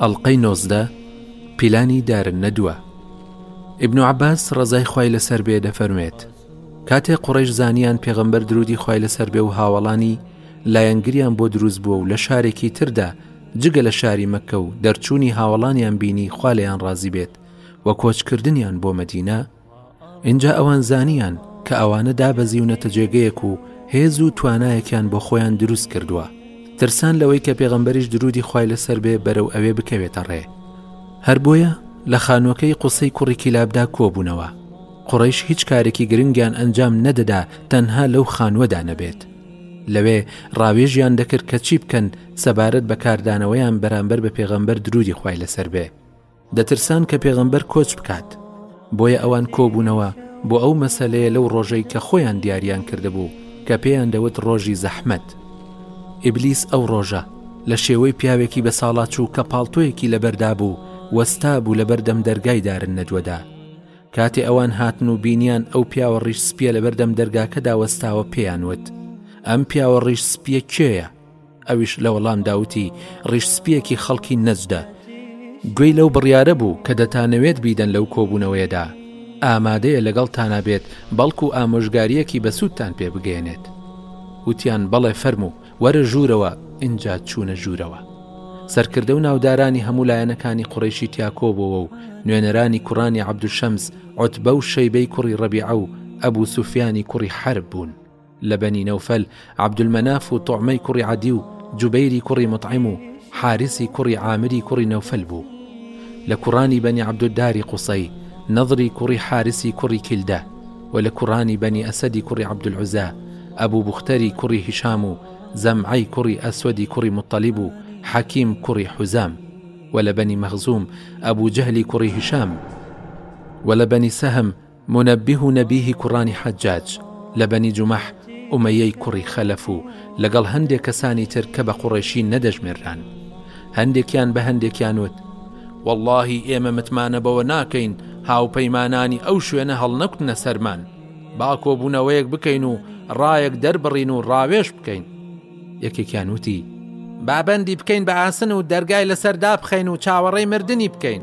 ئەڵلقەی نۆزدە پیلانی دارن نەدووە ئبن و عباس ڕزای خی لەسەر بێ دەفەرمێت کاتێ قڕێش زانیان پێغمبەر درودی خی لەسەر بێ و هاوڵانی لایەنگریان بۆ دروست بووە و لە شارێکی تردا جگە لە شاری مەکە و دەرچوونی هاوڵانیان بینی خالیان ڕازی بێت و کۆچکردنیان بۆ مدینە ئینجا ئەوان زانیان کە ئەوانە دابەزیونەتە جێگەیەک و هێز و توانایەکیان بۆ خۆیان دروست کردووە ترسان لەوەی کە پێغەمبەریش درودی خی لەسەر بێ بەرەو ئەوێ بکەوێتە ڕێ هەر بۆیە لە خانووەکەی قوسەی کوڕی کیلابدا کۆبوونەوە قڕیش هیچ کارێکی گرنگیان ئەنجام نەدەدا تەنها لەو خانووەدا نەبێت لەوێ ڕاوێژیان دەکرد کە چی بکەن سەبارەت بە کاردانەوەیان بەرامبەر بە پێغەمبەر درودی خی لەسەر بێ دەترسان کە پێغەمبەر کۆچ بکات بۆیە ئەوان کۆبوونەوە بۆ ئەو مەسەلەیە لەو ڕۆژەی کە خۆیان دیاریان کردبوو کە پێیان دەوت ڕۆژی زەحمەت ئیبلیس ئەو ڕۆژە لە شێوەی پیاوێکی بە ساڵاچوو کە پاڵتۆیەکی لەبەردا بوو وەستا بوو لە بەردەم دەرگای دارن نەدوەدا کاتێ ئەوان هاتن و بینیان ئەو پیاوە ڕیش سپیە لە بەردەم دەرگاکەدا وەستاوە پێیان وت ئەم پیاوە ڕیش سپیە کێیە؟ ئەویش لە وەڵامدا وتی ڕیش سپیەکی خەڵکی نەجدە گوێی لەو بڕیارە بوو کە دەتانەوێت بیدەن لەو کۆبوونەوەیەدا ئامادەیە لەگەڵ تانابێت بەڵکو ئامۆژگاریەکی بەسوودتان پێ بگەێنێت وتیان بەڵێ فەرموو وەرە ژوورەوە ئینجا چوونە ژوورەوە سەرکردە و ناودارانی هەموو لایەنەکانی قڕیشی تیاکۆبەوە و نوێنەرانی کوڕانی عبدشەمز عوتبە و شەیبەی کوڕی ڕەبیعە و ئەبوو سوفیانی کوڕی حرب بوون لە بەنی نەوفەل، عەبدولمەناف و توعمەی کوڕی عەدی و جوبەیری کوڕی موتعیم و حاریسی کوڕی عامری کوڕی نەوفەل بوو. لە کوڕانی بەنی عەبدوداری قوسەی، نەضری کوڕی حاریسی کوڕی کیلدە، و لە کوڕانی بەنی ئەسەدی کوڕی عەبدولعوزا، ئەبو بوختەری کوڕی هیشام و زەمعەی کوڕی ئەسوەدی کوڕی موتەلیب و حەکیم کوڕی حوزام. و لە بەنی مەخزوم، ئەبو جەهلی کوڕی هیشام. و لە بەنی سەهم، مونەبیه و نەبیهی کوڕانی حەجاج، لە بەنی جومەح، ئومەیەی کوڕی خەلەف و لەگەڵ هەندێ کەسانی تر کە بە قوڕەیشی نەدەژمێرران. هەندێکیان بە هەندێکیان وت، وەڵڵاهی ئێمە متمانە بەوە ناکەین هاوپەیمانانی ئەو شوێنە هەڵنەکوتنە سەرمان. با کۆبوونەوەیەک بکەین و ڕایەک دەربڕین و ڕاوێژ بکەین. یەکێکیان وتی، با بەندی بکەین بە ئاسن و دەرگای لەسەر دابخەین و چاوەڕێی مردنی بکەین.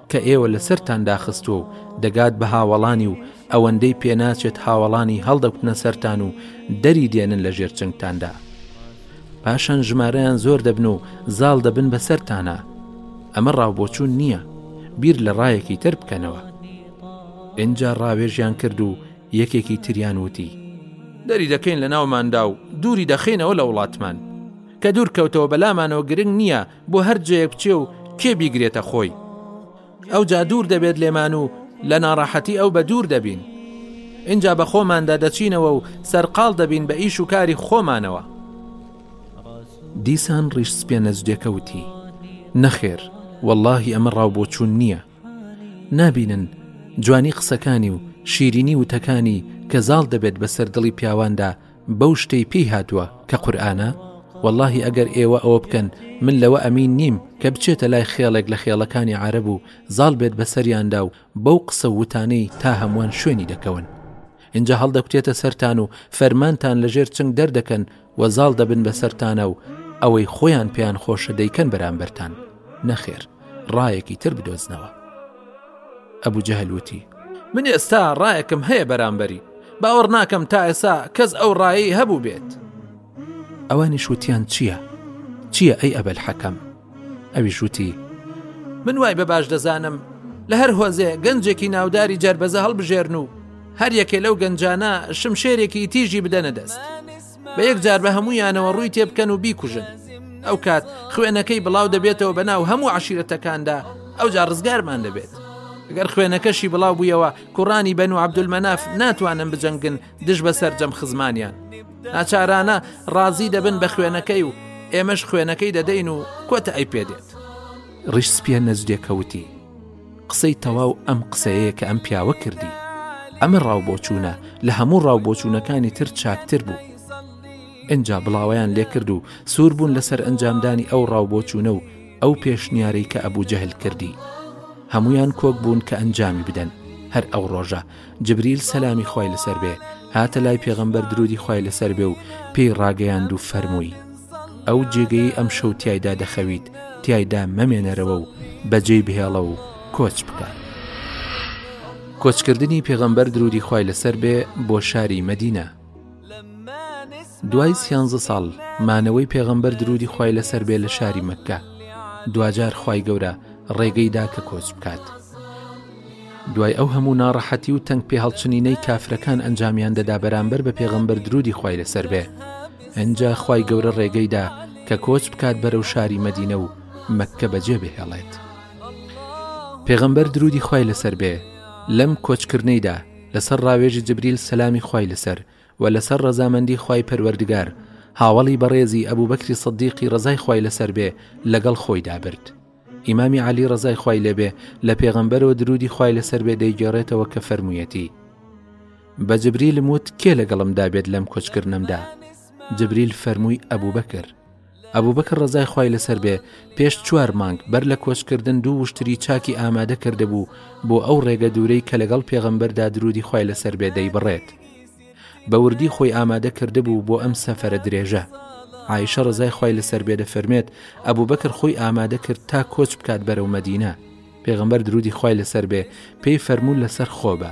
کە ئێوە لەسەرتان داخستووە و دەگات بە هاوەڵانی و ئەوەندەی پێناچێت هاوەڵانی هەڵدەکوتنە سەرتان و دەری دێنن لە ژێر چنگتاندا پاشان ژمارەیان زۆر دەبن و زاڵ دەبن بەسەرتانە ئەمە ڕاوبۆچوون نییە بیر لە ڕایەکی تر بکەنەوە ئینجا ڕاوێژیان کرد و یەکێکی تریان وتی دەری دەکەین لە ناوماندا و دووری دەخینەوە لە وڵاتمان کە دوور کەوتەوە بەلامانەوە گرنگ نییە بۆ هەر جێیەک بچێ و کێ بیگرێتە خۆی ئەوجا دوور دەبێت لێمان و لە ناڕەحەتی ئەو بە دوور دەبین ئینجا بە خۆماندا دەچینەوە و سەرقاڵ دەبین بە ئیش و کاری خۆمانەوە دیسان ڕیش سپێ نەجدێکە وتی نەخێر واللهی ئەمە ڕاو بۆچوون نییە نابینن جوانی قسەکانی و شیرینی وتەکانی کە زاڵ دەبێت بەسەر دڵی پیاواندا بەو شتەی پێی هاتووە کە قورئانە؟ وەڵاهی ئەگەر ئێوە ئەوە بکەن من لەوە ئەمین نیم کە بچێتە لای خێڵێک لە خێڵەکانی عارەب و زاڵ بێت بەسەریاندا و بەو قسە و وتانەی تا هەمووان شوێنی دەکەون ئینجا هەڵدەکوتێتە سەرتان و فەرمانتان لەژێر چنگ دەردەکەن و زاڵ دەبن بەسەرتانە و ئەوەی خۆیان پێیان خۆشە دەیکەن بەرامبەرتان نەخێر ڕایەکی تر بدۆزنەوە ئەبوو جەهل وتی من ئێستا ڕایەکم هەیە بەرامبەری باوەڕ ناکەم تا ئێسا کەس ئەو ڕایی هەبوو بێت ئەوانی شووتیان چییە؟ چییە ئەی ئەبەل حەکەم؟ ئەوی شووتی من وای بە باش دەزانم لە هەر هۆزێ گەنجێکی ناوداری جەربەزە هەڵبژێرن و هەر یەکێ لەو گەنجانە شمشێرێکی تیژی بدەنە دەست بە یەکجار بە هەمویانەوە ڕووی تێبکەن و بیکوژن ئەو کات خوێنەکەی بڵاو دەبێتەوە بە ناو هەموو عشیرەتەکاندا ئەوجا ڕزگارمان دەبێت گەر خوێنەکەشی بڵاو بوویەوە کوڕانی بەن و عبدولمەناف ناتوانن بجەنگن دژ بە سەررجەم خزمانیان ناچارانە ڕازی دەبن بە خوێنەکەی و ئێمەش خوێنەکەی دەدەین و کۆتە ئەی پێدێت ڕیش سپیە نەزدێکەوتی قسەی تەواو ئەم قسەیەیە کە ئەم پیاوە کردی ئەمە ڕاو بۆچوونە لە هەموو ڕاو بۆچوونەکانی تر چاکتر بوو ئەجا بڵاویان لێکرد و سوور بوون لەسەر ئەنجامدانی ئەو ڕاو بۆچوونە و ئەو پێشنیارەی کە ئەبوو جەهل کردی هەمویان کۆک بوون کە ئەنجامی بدەن هەر ئەو ڕۆژە جبریل سەلامی خوای لەسەر بێ هاتە لای پێغەمبەر درودی خوای لەسەر بێ و پێی ڕاگەیاند و فەرمووی ئەو جێگەی ئەم شەو تایدا دەخەویت تایدا مەمێنەرەوە و بەجێی بهێڵە و کۆچ بکە کۆچکردنی پێغەمبەر درودی خوای لەسەر بێ بۆ شاری مەدینە دوای سیانزە ساڵ مانەوەی پێغەمبەر درودی خوای لەسەر بێ لە شاری مەکە دواجار خی گەورە ڕێگەیدا کە کۆچ بکات دوای ئەو هەموو ناڕەحەتی و تەنگ پێ هەڵچنینەی کافرەکان ئەنجامیان دەدا بەرامبەر بە پێغەمبەر درودی خوای لەسەر بێ ئەجا خی گەورە ڕێگەیدا کە کۆچ بکات بەرەو شاری مەدینە و مەککە بەجێ بهێڵێت پێغەمبەر درودی خوای لەسەر بێ لەم کۆچکردنەیدا لەسەر ڕاوێژی جبریل سەلامی خوای لەسەر و لەسەر ڕەزامەندی خوای پەروەردگار هاوەڵی بەڕێزی ئەبوبەکری سدیقی ڕەزای خوای لەسەر بێ لەگەڵ خۆیدا برد ئیمامی علی ڕزای خوای لێبێ لە پێغەمبەرەوە درودی خوای لەسەر بێ دەیگەڕێتەوە کە فەرموویەتی بە جبریلم وت کێ لەگەڵم دابێت لەم کۆچکردنەمدا جبریل فەرمووی ئەبوو بەکر ئەبوبەکر ڕەزای خوای لەسەر بێ پێش چوار مانگ بەر لە کۆچکردن دوو وشتری چاکی ئامادە کردبوو بۆ ئەو ڕێگە دوورەی کە لەگەڵ پێغەمبەردا درودی خوای لەسەر بێ دەیبڕێت بە وردی خۆی ئامادە کردبوو بۆ ئەم سەفرە درێژە عیشە ڕزای خی لەسەر بێ دەفەرمێت ئەبوو بەکر خۆی ئامادە کرد تا کۆچ بکات بەرەو مەدینە پێغمبەر درودی خی لەسەر بێ پێی فەرموو لەسەر خۆبە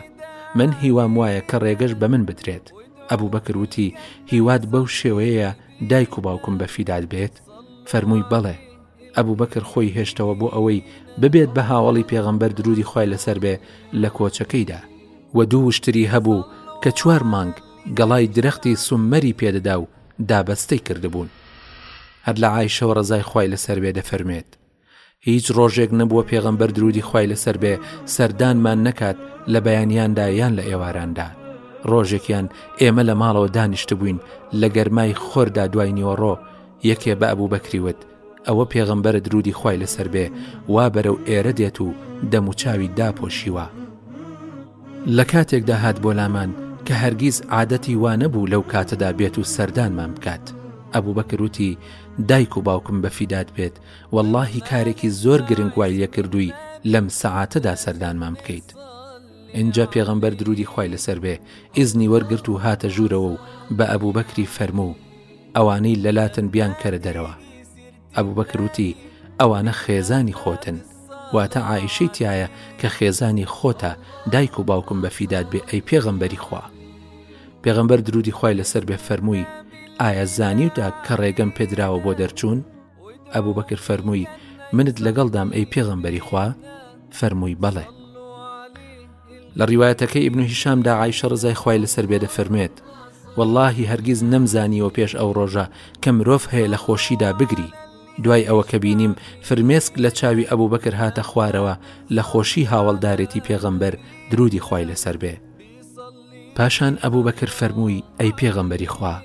من هیوام وایە کە ڕێگەش بە من بدرێت ئەبوو بەکروتی هیوات بەو شێوەیە دایک و باوکم بە فیدات بێت؟ فەرمووی بەڵێ، ئەبوبەکر خۆی هێشتەوە بۆ ئەوەی ببێت بە هاوەڵی پێغەمبەر درودی خوای لەسەر بێ لە کۆچەکەیدا وە دوو وشتری هەبوو کە چوار مانگ گەڵای درەختی سوممەری پێدەدا و دابەستەی کردبوون هەر لە عایشەوە ڕەزای خوای لەسەر بێ دەفەرموێت، هیچ ڕۆژێک نەبووە پێغەمبەر درودی خوای لەسەر بێ سەردانمان نەکات لە بەیانیاندا یان لە ئێواراندا ڕۆژێکیان ئێمە لە ماڵەوە دانیشت بووین لە گەرمای خۆردا دوای نیوەڕۆ یەکێ بە ئەبوو بەکریوت ئەوە پێغەمبەرە درودی خوای لەسەر بێ وا بەرەو ئێرە دێت و دەموچاوی داپۆشیوە لە کاتێکدا هات بۆ لامان کە هەرگیز عادەتی وانە بوو لەو کاتەدا بێت و سەردانمان بکات ئەبوو بەکروتی دایک و باوکم بەفیدات بێت وەڵاهی کارێکی زۆر گرنگ وای لێکردووی لەم سەعاتەدا سەردانمان بکەیت ئینجا پێغەمبەر درودی خی لەسەر بێ ئیزنی وەرگرت و هاتە ژوورەوە و بە ئەبوو بەکری فەرموو ئەوانەی لەلاتن بیان کەرە دەرەوە ئەبوو بەکروتی ئەوانە خێزانی خۆتن واتە ئایشەی تایە کە خێزانی خۆتە دایک و باوکم بە فیداد بێ ئەی پێغەمبەری خوا پێغەمبەر درودی خی لەسەر بێ فەرمووی ئایا زانیوتە کە ڕێگەم پێدراوە بۆ دەرچوون ئەبوبەکر فەرمووی منت لەگەڵدام ئەی پێغەمبەری خوا فەرمووی بەڵێ لە ڕیواەتەکەی ئبن هیشامدا عیشە ڕزای خی لەسەر بێ دەفەرموێت واللهی هەرگیز نەمزانیەوە پێش ئەو ڕۆژە کە مرۆڤ هەیە لە خۆشیدا بگری دوای ئەوە کە بینیم فرمێسک لە چاوی ئەبوو بەکر هاتە خوارەوە لە خۆشی هاوڵدارێتی پێغەمبەر درودی خی لەسەر بێ پاشان ئەبوبەکر فەرمووی، ئەی پێغەمبەری خوا،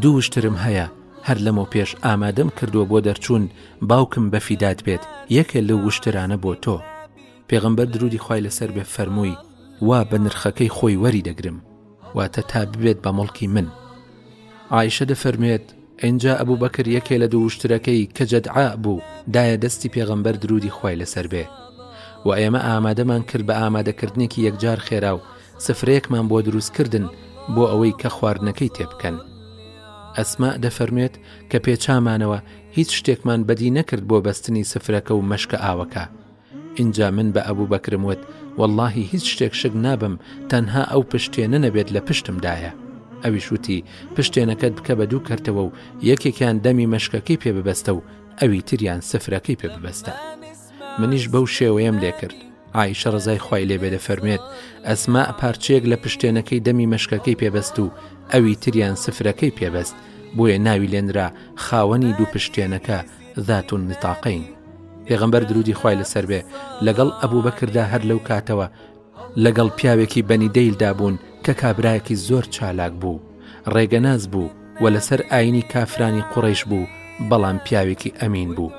دوو وشترم هەیە، هەر لەمەو پێش ئامادەم کردووە بۆ دەرچوون، باوکم بە فیدات بێت، یەکێ لەو وشترانە بۆ تۆ. پێغەمبەر دروودی خوای لەسەر بێ فەرمووی، وا بە نرخەکەی خۆی وەری دەگرم، واتە تا ببێت بە موڵکی من. عائیشە دەفەرموێت، ئینجا ئەبوبەکر یەکێ لە دووشترەکەی کە جەدعاء بوو دایە دەستی پێغەمبەر درودی خوای لەسەر بێ وە ئێمە ئامادەمان کرد بە ئامادەکردنێکی یەکجار خێرا و سفرەیەکمان بۆ دروست کردن بۆ ئەوەی کە خواردنەکەی تێ بکەن ئەسماء دەفەرموێت کە پێچامانەوە هیچ شتێکمان بەدی نەکرد بۆ بەستنی سفرەکە و مەشکە ئاوەکە ئینجا من بە ئەبوبەکرم وت، وەڵڵاهی هیچ شتێک شک نابەم تەنها ئەو پشتێنە نەبێت لە پشتمدایە. ئەویش وتی، پشتێنەکەت بکە بە دوو کەرتەوە و یەکێکیان دەمی مەشکەکەی پێ ببەستە و ئەوی تریان سفرەکەی پێ ببەستە. منیش بەو شێوەیەم لێ کرد. عائیشە ڕەزای خوای لێ بێ دەفەرموێت، ئەسما پارچەیەک لە پشتێنەکەی دەمی مەشکەکەی پێ بەست و ئەوی تریان سفرەکەی پێ بەست، بۆیە ناوی لێنرا خاوەنی دوو پشتێنەکە، ذات النطاقین پێغەمبەر درودی خی لەسەر بێ لەگەڵ ئەبوو بەکردا هەر لەو کاتەوە لەگەڵ پیاوێکی بەنی دەیلدا بوون کە کابراایەکی زۆر چالاک بوو ڕێگەناز بوو و لەسەر ئاینی کافرانی قوڕیش بوو بەڵام پیاوێکی ئەمین بوو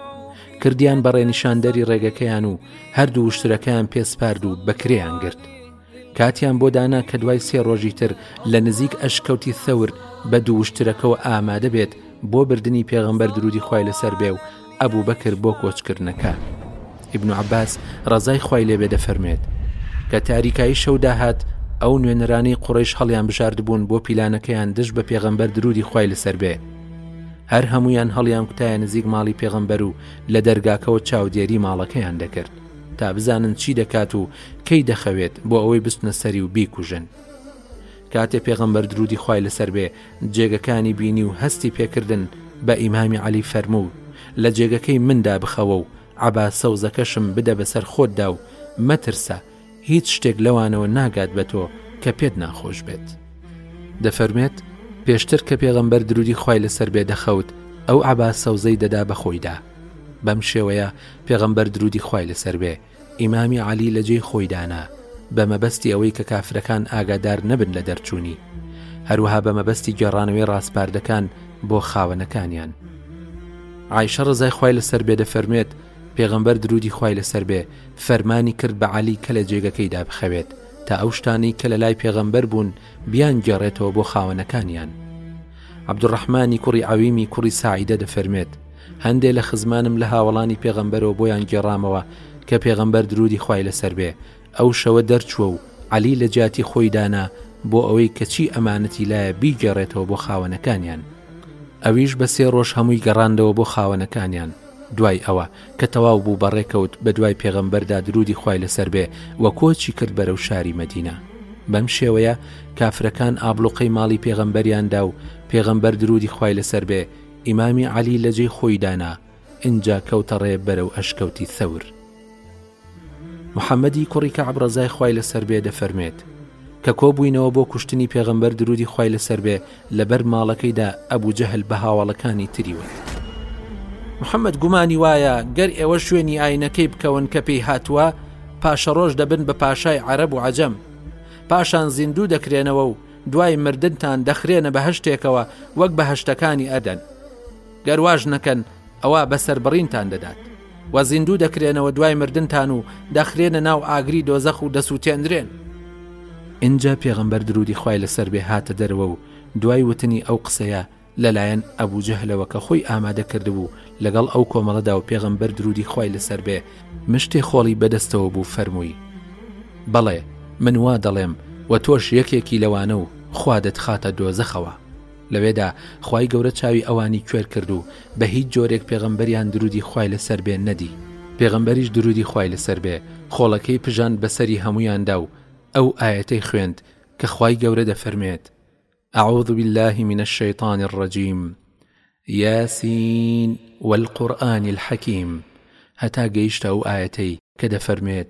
کردیان بەڕێنیشاندەری ڕێگەکەیان و هەردوو شترەکەیان پێسپارد و بەکریان گرت کاتیان بۆ دانا کە دوای سێ ڕۆژی تر لە نزیک ئەشکەوتی ثەور بە دوو وشترەکەوە ئامادە بێت بۆ بردنی پێغەمبەر دروودی خوای لەسەر بێ و ئەبوبەکر بۆ کۆچکردنەکە ابن عباس ڕەزای خوای لێبێ دەفەرموێت کە تاریکایی شەو داهات ئەو نوێنەرانی قوڕیش هەڵیان بژاردبوون بۆ پیلانەکەیان دژ بە پێغەمبەر درودی خی لەسەر بێ هەر هەمویان هەڵیان کوتایە نزیک ماڵی پێغەمبەر و لە دەرگاکەەوە چاودێری ماڵەکەیان دەکرد تا بزانن چی دەکات و کەی دەخەوێت بۆ ئەوەی بستنە سەری و بیکوژن کاتێ پێغەمبەر درودی خی لەسەر بێ جێگەکانی بینی و هەستی پێکردن بە ئیمامی علی فەرموو لە جێگەکەی مندا بخەوە و عبا سەوزەکەشم بدە بەسەر خۆتدا و مەترسە هیچ شتێک لەوانەوە ناگات بە تۆ کە پێت ناخۆش بێت دەفەرمێت پێشتر کە پێغەمبەر درودی خی لەسەر بێ دەخەوت ئەو عبا سەوزەی دەدا بە خۆیدا بەم شێوەیە پێغەمبەر درودی خوای لەسەر بێ ئیمامی عەلی لە جێی خۆی دانا بە مەبەستی ئەوەی کە کافرەکان ئاگادار نەبن لە دەرچوونی هەروها بە مەبەستی گێڕانەوەی ڕاسپاردەکان بۆ خاوەنەکانیان عیشە ڕزای خی لەسەر بێ دەفەرموێت پێغەمبەر درودی خی لەسەر بێ فەرمانی کرد بە عەلی کە لە جێگەکەیدا بخەوێت تا ئەو شتانەی کە لە لای پێغەمبەر بوون بیان گێڕێتەوە بۆ خاوەنەکانیان عەبدولڕەحمانی کوڕی عەویمی کوڕی ساعیدە دەفەرمێت، هەندێ لە خزمانم لە هاوەڵانی پێغەمبەرەوە بۆیان گێڕامەوە کە پێغەمبەر درودی خوای لەسەر بێ ئەو شەوە دەرچووە و عەلی لە جیاتی خۆی دانا بۆ ئەوەی کە چی ئەمانەتی لایە بیگێڕێتەوە بۆ خاوەنەکانیان ئەویش بە سێ ڕۆژ هەمووی گەڕاندەوە بۆ خاوەنەکانیان دوای ئەوە کە تەواو بوو بەڕێکەوت بەدوای پێغەمبەردا درودی خوای لەسەر بێ و کۆچی کرد بەرەو شاری مەدینە بەم شێوەیە کافرەکان ئابلوقەی ماڵی پێغەمبەریاندا و پێغەمبەر درودی خوای لەسەر بێ ئیمامی عەلی لە جێی خۆی دانا ئینجا کەوتەڕێ بەرەو ئەشکەوتی ثەور محەمەدی کوڕی کەعب ڕەزای خوای لەسەر بێ دەفەرمێت کە کۆبووینەوە بۆ کوشتنی پێغەمبەر درودی خوای لەسەر بێ لەبەر ماڵەکەیدا ئەبوو جەهل بە هاواڵەکانی تری وت محەممەد گومانی وایە گەر ئێوە شوێنی ئاینەکەی بکەون کە پێی هاتووە پاشەڕۆژ دەبن بە پاشای عەرب و عجەم پاشان زیندوو دەکرێنەوە و دوای مردنتان دەخرێنە بە هەشتێکەوە وەک بە هەشتەکانی ئەدەن گەر واش نەکەن ئەوا بە سەربڕینتان دەدات و زیندوو دەکرێنەوە دوای مردنتان و دەخرێنە ناو ئاگری دۆزەخ و دەسووتێندرێن ئینجا پێغەمبەر درودی خوای لەسەر بێ هاتە دەرەوە و دوای وتنی ئەو قسەیە لەلایەن ئەبوو جەهلەوە کە خۆی ئامادە کردبوو لەگەڵ ئەو کۆمەڵەدا و پێغەمبەر درودی خوای لەسەر بێ مشتێ خۆڵی بەدەستەوە بوو فەرمووی بەڵێ من وا دەڵێم و تۆش یەکێکی لەوانە و خوا دەتخاتە دۆزەخەوە. لەوێدا خوای گەورە چاوی ئەوانی کوێر کرد و بە هیچ جۆرێک پێغەمبەریان درودی خوای لەسەر بێ نەدی پێغەمبەریش درودی خوای لەسەر بێ خۆڵەکەی پژاند بەسەری هەموویاندا و ئەو ئایەتەی خوێند کە خوای گەورە دەفەرمێت اعوذ بالله من الشیطان الرجیم یاسین والقرآن الحکیم هەتا گەیشتە ئەو ئایەتەی کە دەفەرمێت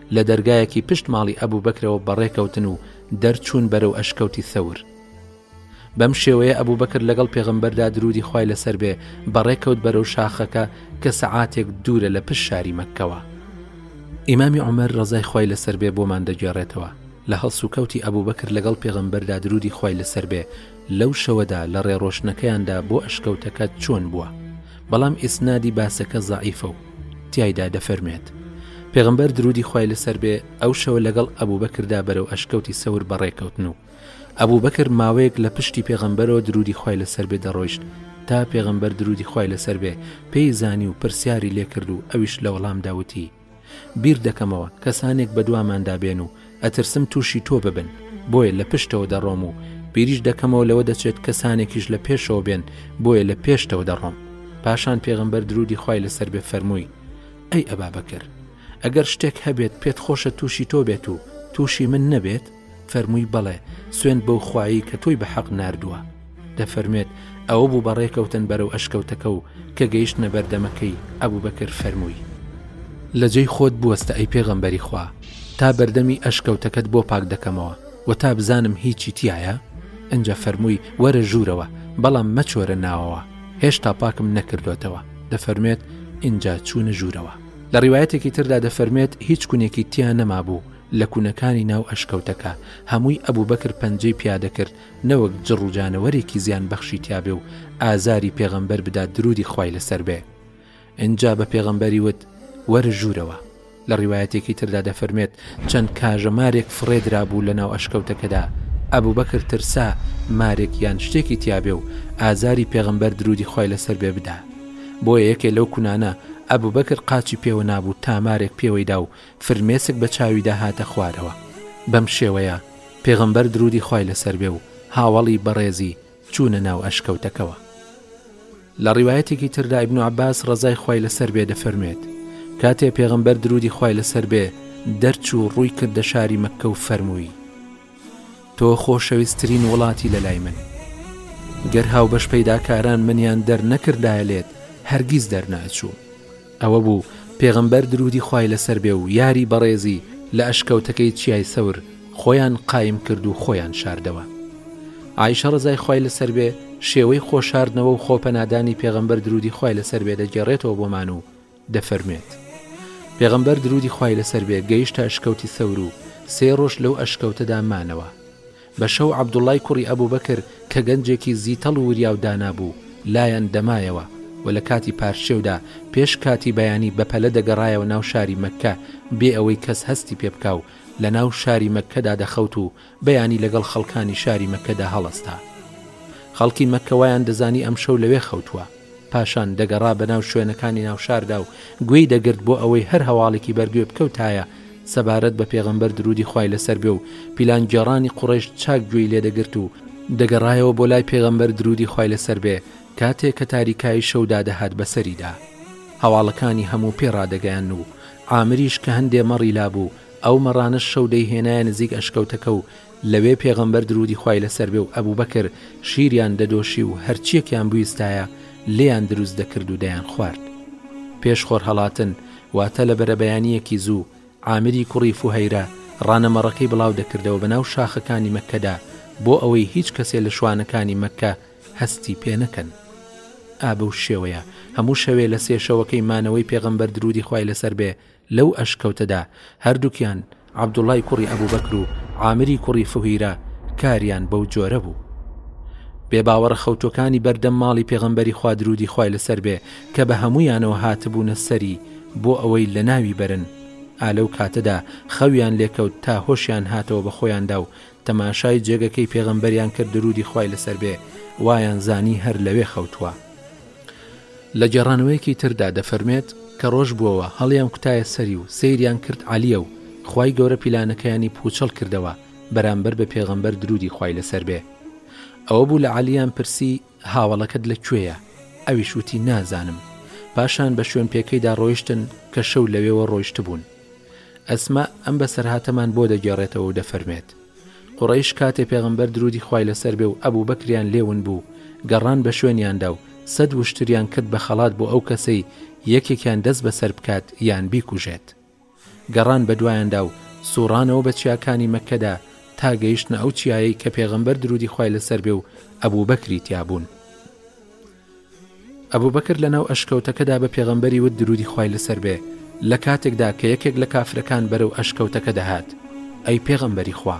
لە دەرگایەکی پشت ماڵی ئەبوبەکرەوە بەڕێ کەوتن و دەرچوون بەرەو ئەشکەوتی ثەور. بەم شێوەیە ئەبوبەکر لەگەڵ پێغەمبەردا دروودی خوای لەسەر بێ بەڕێ کەوت بەرەو شاخەکە کە سەعاتێک دوورە لە پشت شاری مەککەوە. ئیمامی عومەر ڕەزای خوای لەسەر بێ بۆمان دەگێڕێتەوە، لە هەڵسوکەوتی ئەبوبەکر لەگەڵ پێغەمبەردا دروودی خوای لەسەر بێ لەو شەوەدا لە ڕێڕۆشنەکەیاندا بۆ ئەشکەوتەکە چۆن بووە بەڵام ئیسنادی باسەکە زەعیفە و تیایدا دەفەرمێت پێغمبەر درودی خوای لەسەر بێ ئەو شەوە لەگەڵ ئەبوو بەکردا بەرەو ئەشکەوتی سەور بەڕێکەوتن و ئەبوو بەکر ماوەیەک لە پشتی پێغمبەرەوە درودی خوای لەسەر بێ دەڕۆیشت تا پێغمبەر درودی خوای لەسەر بێ پێی زانی و پرسیاری لێکرد و ئەویش لە وەڵام داوتی بیر دەکەمەوە کەسانێک بەدواماندا بێن و ئەترسم تووشی تۆ ببن بۆیە لە پشتەوە دەڕۆم و بیریش دەکەمەوە لەوە دەچێت کەسانێکیش لە پێشەوە بێن بۆیە لە پێشتەوە دەڕۆم پاشان پێغمبەر درودی خی لەسەر بێ فەرمووی ئەی ئەبا بەکرد ئەگەر شتێک هەبێت پێت خۆشە تووشی تۆ بێت و تووشی من نەبێت فەرمووی بەڵێ سوێند بەو خوایەی کە تۆی بە حەق ناردووە دەفەرموێت ئەوە بوو بەڕێکەوتن بەرەو ئەشکەوتەکە و کە گەیشتنە بەردەمەکەی ئەبوبەکر فەرمووی لە جێی خۆت بوەستە ئەی پێغەمبەری خوا تا بەردەمی ئەشکەوتەکەت بۆ پاک دەکەمەوە و تا بزانم هیچی تیایە ئنجا فەرمووی وەرە ژوورەوە بەڵام مەچۆرە ناوەوە هێشتا پاکم نەکردۆتەوە دەفەرموێت ئینجا چوونە ژوورەوە لە ڕیوایەتێکی تردا دەفەرموێت هیچ کونێکی تیا نەمابوو لە کونەکانی ناو ئەشکەوتەکە هەمووی ئەبوبەکر پەنجەی پیادەکرد نەوەک جڕ و جانەوەرێکی زیان بەخشی تیابێ و ئازاری پێغەمبەر بدات درودی خوای لەسەر بێ ئنجا بە پێغەمبەری وت وەرە ژوورەوە لە ڕیواەتێکی تردا دەفەرمێت چەند کاژە مارێک فڕێ درابوو لە ناو ئەشکەوتەکەدا ئەبوو بەکر ترسا مارێک یان شتێکی تیاابێ و ئازاری پێغمبەر درودی خی لەسەر بێ بدا بۆیە یەکێ لەو کونانە ئەبوو بەکر قاچی پێوە نابوو تامارێک پێوەیدا و فرمێسک بە چاویدا هاتە خوارەوە. بەم شێوەیە پێغەمبەر درودی خوای لەسەر بێ و هاوەڵی بەڕێزی چوونە ناو ئەشکەوتەکەوە. لە ڕیوایەتێکی تردا ئیبن عەباس ڕەزای خوای لەسەر بێ دەفەرموێت کاتێ پێغەمبەر درودی خوای لەسەر بێ دەرچوو ڕووی کردە شاری مەککە و فەرمووی تۆ خۆشەویسترین وڵاتی لەلای من. گەر هاوبەش پەیداکاران منیان دەرنەکردایە لێت هەرگیز دەرنەئەچووم. ئەوە بوو پێغەمبەر دروودی خوای لەسەر بێ و یاری بەڕێزی لە ئەشکەوتەکەی چیای سەور خۆیان قایم کرد و خۆیان شاردەوە. عائیشە ڕەزای خوای لەسەر بێ شێوەی خۆشاردنەوە و خۆپەنادانی پێغەمبەر دروودی خوای لەسەر بێ دەگێڕێتەوە بۆمان و دەفەرموێت، پێغەمبەر درودی خوای لەسەر بێت گەیشتە ئەشکەوتی ثەور و سێ ڕۆژ لەو ئەشکەوتەدا مانەوە. بە شەو عەبدوڵڵای کوڕی ئەبوبەکر کە گەنجێکی زیتەڵ و وریا و دانا بوو لایان دەمایەوە و لە کاتی پارشێودا پێش کاتی بەیانی بە پەلە دەگەڕایەوە ناو شاری مەککە بێ ئەوەی کەس هەستی پێ بکا و لە ناو شاری مەککەدا دەخەوت و بەیانی لەگەڵ خەڵکانی شاری مەککەدا هەڵەستا. خەڵکی مەککە وایان دەزانی ئەمشەو لەوێ خەوتووە. پاشان دەگەڕا بەناو شوێنەکانی ناو شاردا و گوێی دەگرت بۆ ئەوەی هەر هەواڵێکی بەر گوێ بکەوتایە سەبارەت بە پێغەمبەر درودی خوای لەسەر بێ و پیلانگێڕانی قوڕەیش چاک گوێی لێ دەگرت و دەگەڕایەوە بۆ لای پێغەمبەر درودی خوای لەسەر بێ کاتێ کە تاریکایی شەودا دەهات بەسەریدا هەواڵەکانی هەموو پێ ڕادەگەیاند و عامریش کە هەندێ مەڕی لابوو ئەو مەڕانەش شەو دەیهێنایە نزیک ئەشکەوتەکە و لەوێ پێغەمبەر دروودی خوای لەسەر بێ و ئەبوبەکر شیریان دەدۆشی و هەرچییەکیان بویستایە لێیان دروست دەکرد و دەیان خوارد. پێش خۆرهەڵاتن، واتە لە بەرەبەیانییەکی زوو، عامری کوڕی فوهەیرە ڕانە مەڕەکەی بڵاو دەکردەوە بەناو شاخەکانی مەککەدا بۆ ئەوەی هیچ کەسێ لە شوانەکانی مەککە هەستی پێ نەکەن. ئا بەو شێوەیە هەموو شەوێ لە سێ شەوەکەی مانەوەی پێغەمبەر دروودی خوای لەسەر بێ لەو ئەشکەوتەدا هەردووکیان، عەبدوڵڵای کوڕی ئەبووبەکر و عامری کوڕی فوهیرە، کاریان بەو جۆرە بوو. بێباوەڕە خەوتووەکانی بەردەم ماڵی پێغەمبەری خوا درودی خوای لەسەر بێ کە بە هەموویانەوە هاتبوونە سەری بۆ ئەوەی لە ناوی بەرن ئا لەو کاتەدا خەویان لێکەوت تا هۆشیان هاتەوە بە خۆیاندا و تەماشای جێگەکەی پێغەمبەریان کرد درودی خوای لەسەر بێ وایان زانی هەر لەوێ خەوتووە لە گێڕانەوەیەکی تردا دەفەرمێت، کە ڕۆژ بووەوە هەڵیان کوتایە سەری و سەیریان کرد عەلیە و خوای گەورە پیلانەکەیانی پووچەڵ کردەوە بەرامبەر بە پێغەمبەر دروودی خوای لەسەر بێ ئەوە بوو لە عەلیان پرسی هاوەڵەکەت لە کوێیە ئەویش وتی نازانم پاشان بە شوێن پێکەیدا ڕۆیشتن کە شەو لەوێوە ڕۆیشتبوون ئەسما ئەم بەسەرهاتەمان بۆ دەگێڕێتەوە و دەفەرمێت قوڕەیش کاتێ پێغەمبەر دروودی خوای لەسەر بێ و ئەبووبەکریان لێ ون بوو گەڕان بە شوێنیاندا و سەد وشتریان کرد بە خەڵات بۆ ئەو کەسەی یەکێکیان دەست بەسەر بکات یان بیکوژێت گەڕان بە دوایاندا و سوڕانەوە بە چیاکانی مەککەدا تا گەیشتنە ئەو چیایەی کە پێغەمبەر دروودی خوای لەسەر بێ و ئەبووبەکری تیابوون ئەبوبەکر لەناو ئەشکەوتەکەدا بە پێغەمبەری وت درودی خوای لەسەر بێ لە کاتێکدا کە یەکێک لە کافرەکان بەرەو ئەشکەوتەکە دەهات ئەی پێغەمبەری خوا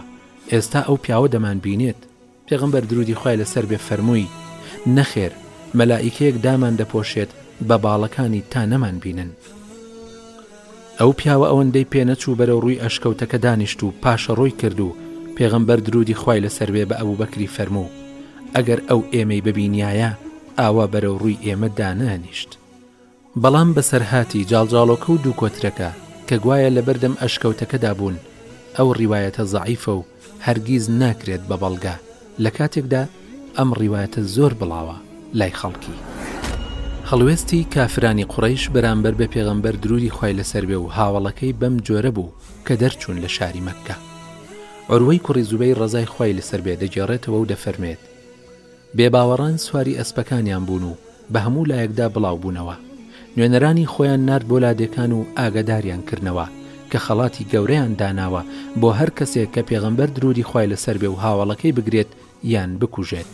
ئێستا ئەو پیاوە دەمان بینێت پێغەمبەر درودی خوای لەسەر بێ فەرمووی نەخێر مەلائیکەیەک دامان دەپۆشێت بە باڵەکانی تا نەمان بینن. ئەو پیاوە ئەوەندەی پێ نەچوو بەرەو ڕووی ئەشکەوتەکە دانیشت و پاشەڕۆی کرد و پێغەمبەر درودی خوای لەسەر بێ بە ئەبوبەکری فەرموو، ئەگەر ئەو ئێمەی ببینیایە ئاوا بەرەو ڕووی ئێمە دانانیشت. بەڵام بەسەرهاتی جاڵجاڵۆکە و دووکۆترەکە کە گوایە لەبەردەم ئەشکەوتەکەدا بوون، ئەو ڕیوایەتە زەعیفە و هەرگیز ناکرێت بە بەڵگە لە کاتێکدا ئەم ڕیوایەتە زۆر بڵاوە لای خەڵکی. هەڵوێستی کافرانی قوڕەیش بەرامبەر بە پێغەمبەر دروودی خوای لەسەر بێ و هاوەڵەکەی بەم جۆرە بوو کە دەرچوون لە شاری مەککە. عوروەی کوڕی زوبەیر ڕەزای خوای لەسەر بێ دەگێڕێتەوە و دەفەرموێت، بێباوەڕان سواری ئەسپەکانیان بوون و بە هەموو لایەکدا بڵاو بوونەوە. نوێنەرانی خۆیان نارد بۆ لادێکان و ئاگەداریان کردنەوە کە خەڵاتی گەورەیان داناوە بۆ هەر کەسێک کە پێغەمبەر درودی خوای لەسەر بێ و هاوەڵەکەی بگرێت یان بکوژێت.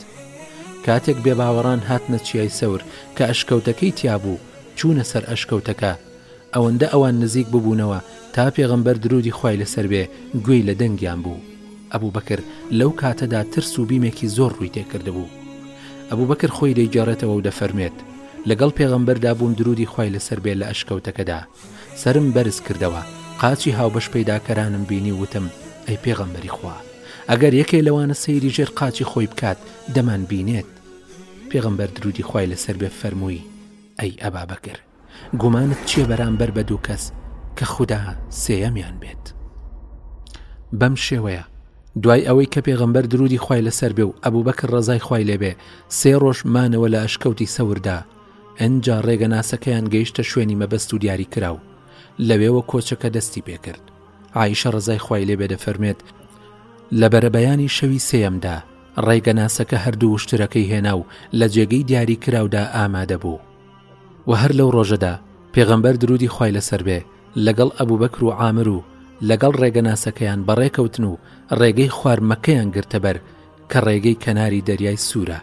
کاتێک بێباوەڕان هاتنە چیای سەور کە ئەشکەوتەکەی تیا بوو، چوونە سەر ئەشکەوتەکە، ئەوەندە ئەوان نزیک ببوونەوە تا پێغەمبەر درودی خوای لەسەر بێ گوێی لە دەنگیان بوو ئەبوو بەکر لەو کاتەدا ترس و بیمێکی زۆر ڕووی تێکردبوو ئەبوو بەکر خۆی دەیگێڕێتەوە و دەفەرمێت لەگەڵ پێغەمبەردا بووم درودی خوای لەسەر بێ لە ئەشکەوتەکەدا سەرم بەرز کردەوە قاچی هاوبەش پەیداکەرانم بینی وتم ئەی پێغەمبەری خوا ئەگەر یەکێ لەوانە سەیری ژێر قاچی خۆی بکات دەمان بینێت پێغەمبەر درودی خوای لەسەر بێ فەرمووی ئەی ئەبا بەکر گومانت چیە بەرامبەر بە دوو کەس کە خودا سێیەمیان بێت بەم شێوەیە دوای ئەوەی کە پێغەمبەر درودی خی لەسەر بێ و ئەبوو بەکە ڕزای خی لێبێ سێ ڕۆژ مانەوە لە ئەشکەوتی سەوردا ئەجا ڕێگە ناسەکەیان گەیشتە شوێنی مەبەست و دیاری کراو لەوێوە کۆچەکە دەستی پێکرد ئایشە ڕزای خی لێبێ دەفەرمێت لە بەرەبەیانی شەوی سێەمدا ڕێگە ناسەکە هەردوو شترەکەی هێنا و لە جێگەی دیاری کراودا ئامادە بوو وە هەر لەو ڕۆژەدا پێغەمبەر درودی خوای لەسەر بێ لەگەڵ ئەبوبەکر و عامر و لەگەڵ ڕێگەناسەکەیان بەڕێکەوتن و ڕێگەی خوار مەکەیان گرتەبەر کە ڕێگەی کەناری دەریای سوورە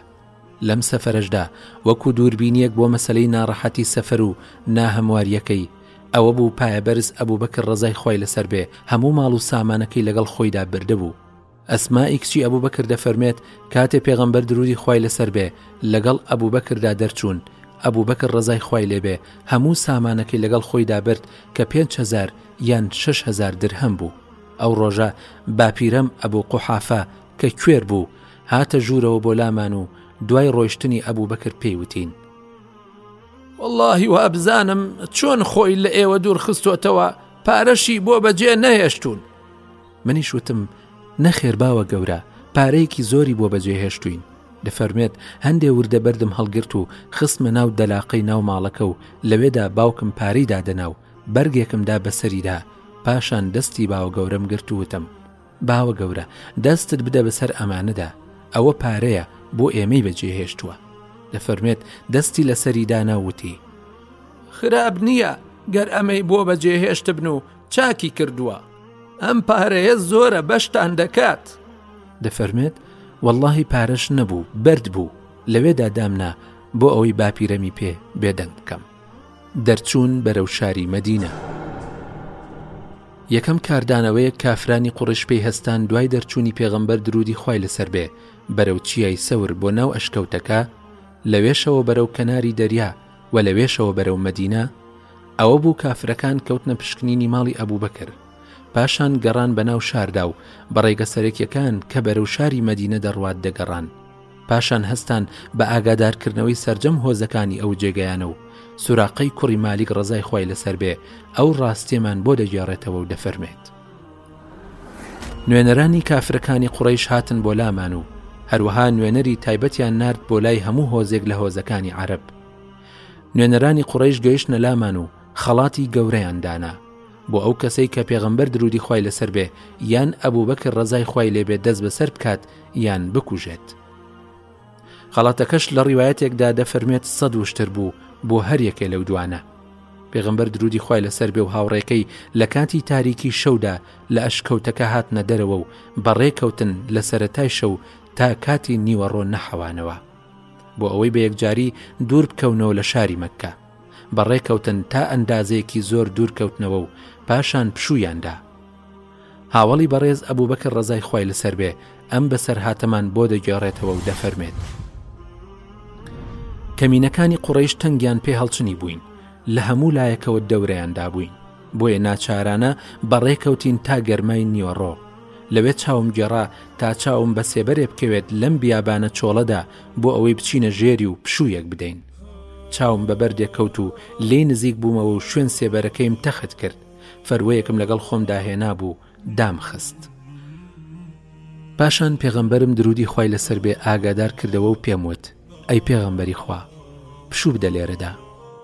لەم سەفەرەشدا وەکو دووربینیەک بۆ مەسلەی ناڕەحەتی سەفەر و ناهەمواریەکەی ئەوە بوو پایەبەرز ئەبوبەکر ڕەزای خوای لەسەر بێ هەموو ماڵ و سامانەکەی لەگەڵ خۆیدا بردبوو ئەسماء ی کچی ئەبوبەکر دەفەرمێت، کاتێ پێغەمبەر درودی خوای لەسەر بێ لەگەڵ ئەبوبەکردا دەرچوون، ئەبوبەکر ڕەزای خوای لێ بێ هەموو سامانەکەی لەگەڵ خۆیدا برد کە پێنج هەزار یان شەش هەزار درهەم بوو. ئەو ڕۆژە باپیرەم، ئەبو قوحافە، کە کوێر بوو، هاتە ژوورەوە بۆ لامان و دوای ڕۆیشتنی ئەبوبەکر پێی وتین. وەڵڵاهی وابزانم چۆن خۆی لە ئێوە دوورخستۆتەوە، پارەشی بۆ بەجێ نەهێشتوون. منیش وتم نەخێر باوە گەورە پارەیەکی زۆری بۆ بەجێ هێشتوین دەفەرمێت هەندێ وردە بەردم هەڵگرت و خستمە ناو دەلاقەی ناو ماڵەکە و لەوێدا باوکم پارەی دادەنا و بەرگێکمدا بەسەریدا پاشان دەستی باوە گەورەم گرت و وتم باوە گەورە دەستت بدە بەسەر ئەمانەدا ئەوە پارەیە بۆ ئێمەی بەجێ هێشتووە دەفەرمێت دەستی لەسەری داناوتی خراپ نییە گەر ئەمەی بۆ بەجێهێشتبن و چاکی کردووە ئەم پارەیە زۆرە بەشتان دەکات دەفەرمێت واللهی پارەش نەبوو بەرد بوو لەوێدا دامنا بۆ ئەوەی باپیرەمی پێ بێدەنگ بکەم دەرچوون بەرەو شاری مەدینە یەکەم کاردانەوەیە کافرانی قڕش پێی هەستان دوای دەرچوونی پێغەمبەر درودی خی لەسەر بێ بەرەو چیای سەور بۆ ناو ئەشکەوتەکە لەوێشەوە بەرەو کەناری دەریا و لەوێشەوە بەرەو مەدینە ئەوە بوو کافرەکان کەوتنە پشکنینی ماڵی ئەبوبەکر پاشان گەڕان بەناو شاردا و بەڕێگە سەرەکیەکان کە بەرەو شاری مەدینە دەڕوات دەگەڕان پاشان هەستان بە ئاگادارکردنەوەی سرجەم هۆزەکانی ئەو جێگەیانە و سوراقەی کوڕی مالیک ڕزای خۆی لەسەر بێ ئەو ڕاستێمان بۆ دەگێڕێتەوە و دەفەرمێت نوێنەرانی کافرەکانی قوڕەیش هاتن بۆ لامان و هەروەها نوێنەری تایبەتیان نرد بۆ لای هەموو هۆزێک لە هۆزەکانی عرب نوێنەرانی قوڕیش گەیشت نەلامان و خەڵاتی گەورەیان دانا بۆ ئەو کەسەی کە پێغەمبەر درودی خی لەسەر بێ یان ئەبوو بەکە ڕزای خی لێبێ دەست بەسەر بکات یان بکوژێت خەڵاتەکەش لە ڕیواەتێکدا دەفەرمێت سەد وشتر بوو بۆ هەر یەکێ لەو دوانە پێغمبەر درودی خی لەسەر بێ و هاوڕێکەی لە کاتی تاریکی شەودا لە ئەشکەوتەکە هاتنە دەرەوە و بەڕێکەوتن لە سەتای شەو تا کاتی نیوەڕۆ نەحەوانەوە بۆ ئەوەی بە یەکجاری دوور بکەونەوە لە شاری مەکە بەڕێکەوتن تا ئەندازەیەکی زۆر دوورکەوتنەوە و پاشان پشوویاندا هاوەڵی بەڕێز ئەبوبەکر ڕەزای خوای لەسەر بێ ئەم بەسەرهاتەمان بۆ دەگێڕێتەوە و دەفەرمێت، کەمینەکانی قوڕەیش تەنگیان پێ هەڵچنی بووین، لە هەموو لایەکەوە دەورەیان دابووین، بۆیە ناچارانە بەڕێ کەوتین تا گەرمای نیوەڕۆ، لەوێ چاوم گێڕا تا چاوم بە سێبەرێ بکەوێت لەم بیابانە چۆڵەدا بۆ ئەوەی بچینە ژێری و پشوویەک بدەین. چاوم بە بەردێک کەوت و لێی نزیک بوومەوە و شوێن سێبەرەکەیم تەخت کرد، فەروەیەکم لەگەڵ خۆمدا هێنابوو دامخست پاشان پێغەمبەرم درودی خی لەسەر بێ ئاگادار کردەوە و پێم وت ئەی پێغەمبەری خوا پشوو بدە لێرەدا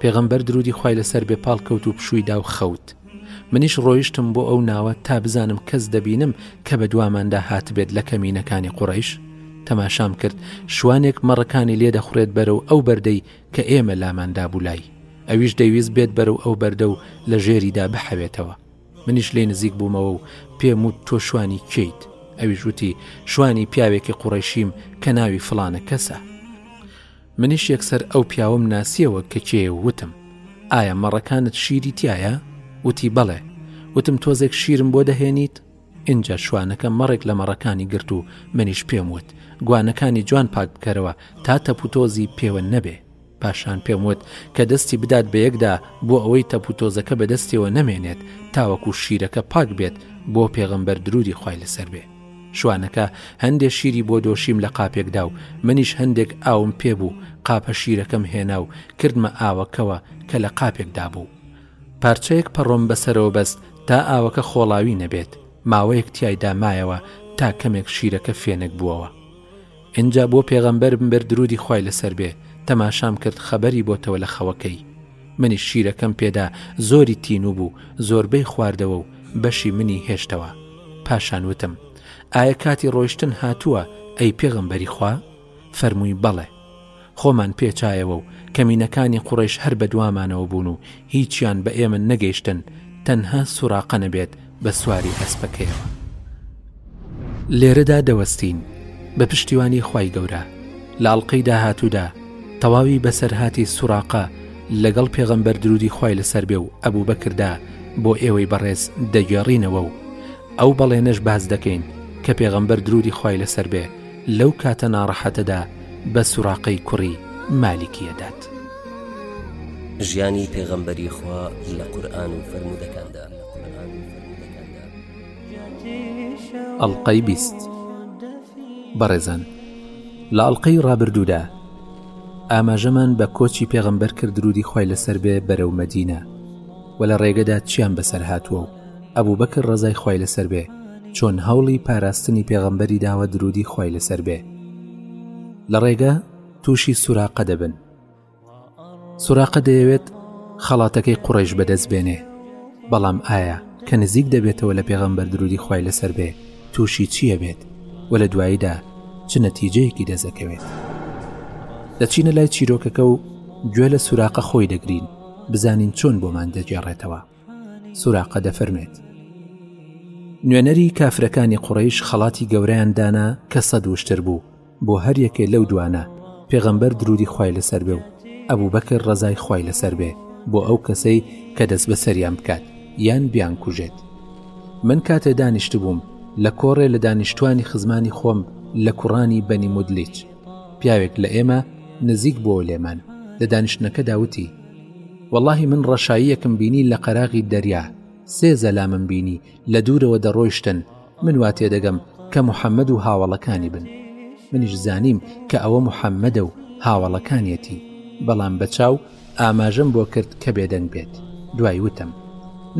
پێغەمبەر درودی خی لەسەر بێ پاڵکەوت و پشوویدا و خەوت منیش ڕۆیشتم بۆ ئەو ناوە تا بزانم کەس دەبینم کە بە دواماندا هاتبێت لە کەمینەکانی قوڕیش تەماشام کرد شوانێک مەڕەکانی لێ دەخورێت بەرە و ئەو بەردەی کە ئێمە لامان دابوو لای، ئەویش دەیویست بێت بەرەو ئەو بەردە و لە ژێریدا بحەوێتەوە، منیش لێی نزیک بوومەوە و پێم وت تۆ شوانی کێیت؟ ئەویش وتی شوانی پیاوێکی قوڕەیشیم کە ناوی فڵانە کەسە. منیش یەکسەر ئەو پیاوەم ناسیەوە کە کێیە و وتم، ئایا مەڕەکانت شیری تایە؟ وتی بەڵێ، وتم تۆزێک شیرم بۆ دەهێنیت؟ ئینجا شوانەکە مەڕێک لە مەڕەکانی گرت و منیش پێم وت گوانەکانی جوان پاک بکەرەوە تا تەپوتۆزی پێوە نەبێ پاشان پێم وت کە دەستی بدات بە یەکدا بۆ ئەوەی تەپوتۆزەکە بە دەستیەوە نەمێنێت تاوەکو شیرەکە پاک بێت بۆ پێغەمبەر درودی خی لەسەر بێ شوانەکە هەندێک شیری بۆ دۆشیم لە قاپێکدا و منیش هەندێک ئاوم پێبوو قاپە شیرەکەم هێنا و کردمە ئاوەکەوە کە لە قاپێکدا بوو پارچەیەک پەڕۆم بەسەرەوە بەست تا ئاوەکە خۆڵاوی نەبێت ماوەیەک تیایدا مایەوە تا کەمێک شیرەکە فێنک بووەوە ئینجا بۆ پێغەمبەر بمبەر درودی خوای لەسەر بێ تەماشام کرد خەبەری بۆتەوە لە خەوەکەی منی شیرەکەم پێدا زۆری تینوو بوو زۆربەی خواردەوە و بەشی منی هێشتەوە پاشان وتم ئایا کاتی ڕۆیشتن هاتووە ئەی پێغەمبەری خوا؟ فەرمووی، بەڵێ، خۆمان پێچایەوە و کەمینەکانی قوڕەیش هەر بە دوامانەوە بوون و هیچیان بە ئێمە نەگەیشتن تەنها سوراقە نەبێت بە سواری ئەسپەکەیەوە. لێرەدا دەوەستین، بە پشتیوانی خوای گەورە، لە ئەڵقەی داهاتوودا تەواوی بەسەرهاتی سوراقە لەگەڵ پێغەمبەر دروودی خوای لەسەر بێ و ئەبوبەکردا بۆ ئێوەی بەڕێز دەگێڕینەوە و ئەو بەڵێنەش باس دەکەین کە پێغەمبەر دروودی خوای لەسەر بێ لەو کاتە ناڕەحەتەدا بە سوراقەی کوڕی مالیکیە دات. ژیانی پێغەمبەری خوا لە قورئان و فەرموودەکاندا. ئەڵقەی بیست بەڕێزان لە ئەڵلقەی ڕابردوودا ئاماژەمان بە کۆچی پێغەمبەر کرد درودی خی لەسەر بێ بەرەو مەدینە و لە ڕێگەدا چیان بەسەر هاتووە و ئەبوبەکر ڕەزای خوای لەسەر بێ چۆن هەوڵی پاراستنی پێغەمبەری داوە درودی خوای لەسەر بێ لە ڕێگە تووشی سوراقە دەبن سوراقە دەیەوێت خەڵاتەکەی قوڕیش بەدەست بێنێ بەڵام ئایا کە نزیک دەبێتەوە لە پێغەمبەر درودی خوای لەسەر بێ تووشی چییە بێت و لە دواییدا چ نەتیجەیەکی دەزەکەوێت دەچینە لای چیرۆکەکە و گوێ لە سوراقە خۆی دەگرین بزانین چۆن بۆمان دەگێڕێتەوە سوراقە دەفەرمێت نوێنەری کافرەکانی قڕیش خەڵاتی گەورەیان دانا کە سەد وشتر بوو بۆ هەر یەکێ لەو دوانە پێغەمبەر درودی خی لەسەر بێ و ئەبوو بەکر ڕزای خی لەسەر بێ بۆ ئەو کەسەی کە دەست بەسەریان بکات یان بیان کوژێت من کاتێ دانیشت بووم لە کۆڕێ لە دانیشتوانی خزمانی خۆم لە کوڕانی بەنی مدلیچ پیاوێک لە ئێمە نزیک بۆ لێمان لە دانیشتنەکە داوتی وەڵاهی من ڕەشاییەکم بینی لە قەراغی دەریا سێ زەلامم بینی لە دوورەوە دەڕۆیشتن من وا تێدەگەم کە محەممەد و هاوەڵەکانی بن منیش زانیم کە ئەوە محەممەدە و هاوەڵەکانیەتی بەڵام بەچاو ئاماژەم بۆ کرد کە بێدەنگ بێت دوای وتم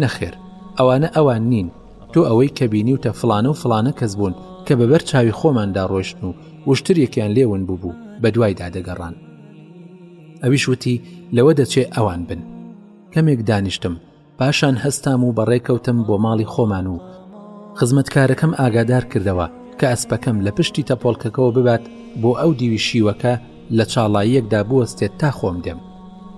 نەخێر ئەوانە ئەوان نین تۆ ئەوەی کە بینی وتە فلانە و فلانە کەس بوون کە بەبەر چاوی خۆماندا ڕۆشتن و وشتر یەکیان لێون ببوو بە دوایدا دەگەڕان ئەویش وتی لەوە دەچێ ئەوان بن کەمێک دانیشتم پاشان هەستام و بەڕێکەوتم بۆ ماڵی خۆمان و خزمەتکارەکەم ئاگادار کردەوە کە ئەسپەکەم لە پشتی تەپۆڵکەکەەوە ببات بۆ ئەو دیوی شیوەکە لە چاڵاییەکدا بوەستێت تا خۆم دێم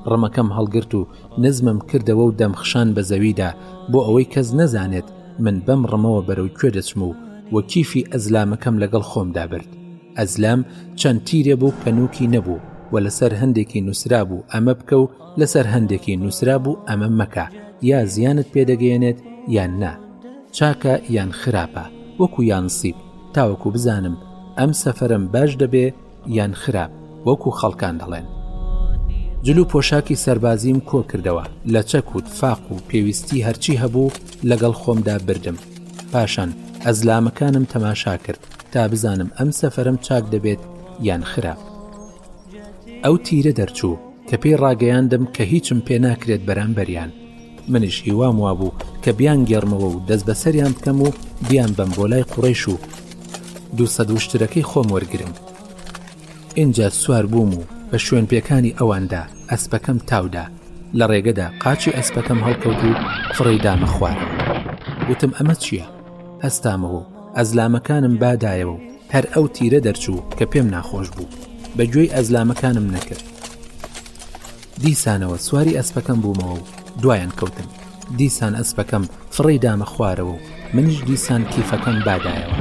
ڕمەکەم هەڵگرت و نزمم کردەوە و دەمخشان بە زەویدا بۆ ئەوەی کەس نەزانێت من بەم ڕمەوە بەرەو کوێ دەچم و وەکیفی ئەزلامەکەم لەگەڵ خۆمدا برد ئەزلەم چەند تیرێ بوو کە نووکی نەبوو و لەسەر هەندێکی نووسرا بوو ئەمە بکە و لەسەر هەندێکی نووسرا بوو ئەمە مەکە یا زیانت پێدەگەیەنێت یان نا چاکە یان خراپە وەکو یان سیب تاوەکو بزانم ئەم سەفرم باش دەبێ یان خراپ وەکو خەڵکان دەڵێن جلو پۆشاکی سربازیم کۆ کردەوە لە چەک و فاق و پێویستی هەرچی هەبوو لەگەڵ خۆمدا بردم پاشان ئەزلامەکانم تەماشا کرد تا بزانم ئەم سەفەرەم چاک دەبێت یان خراپ ئەو تیرە دەرچوو کە پێی ڕاگەیاندم کە هیچم پێ ناکرێت بەرامبەریان منیش هیوام وابوو کە بیان گێڕمەوە و دەست بەسەریان بکەم و بیان بەم بۆ لای قوڕیش و دووسە وشترەکەی خۆم وەرگرم ئینجا سوار بووم و بە شوێن پێکانی ئەواندا ئەسپەکەم تاودا لە ڕێگەدا قاچی ئەسپەکەم هەڵکەوت و فڕێدامە خوارەوە وتم ئەمە چییە؟ هەستامەوە و ئەزلامەکانم بادایەوە و هەر ئەو تیرە دەرچوو کە پێم ناخۆش بوو بە گوێی ئەزلامەکانم نەکرد دیسانەوە سواری ئەسپەکەم بوومەوە و دوایان کەوتم دیسان ئەسپەکەم فڕی دامە خوارەوە و منیش دیسان کیفەکەم بادایەوە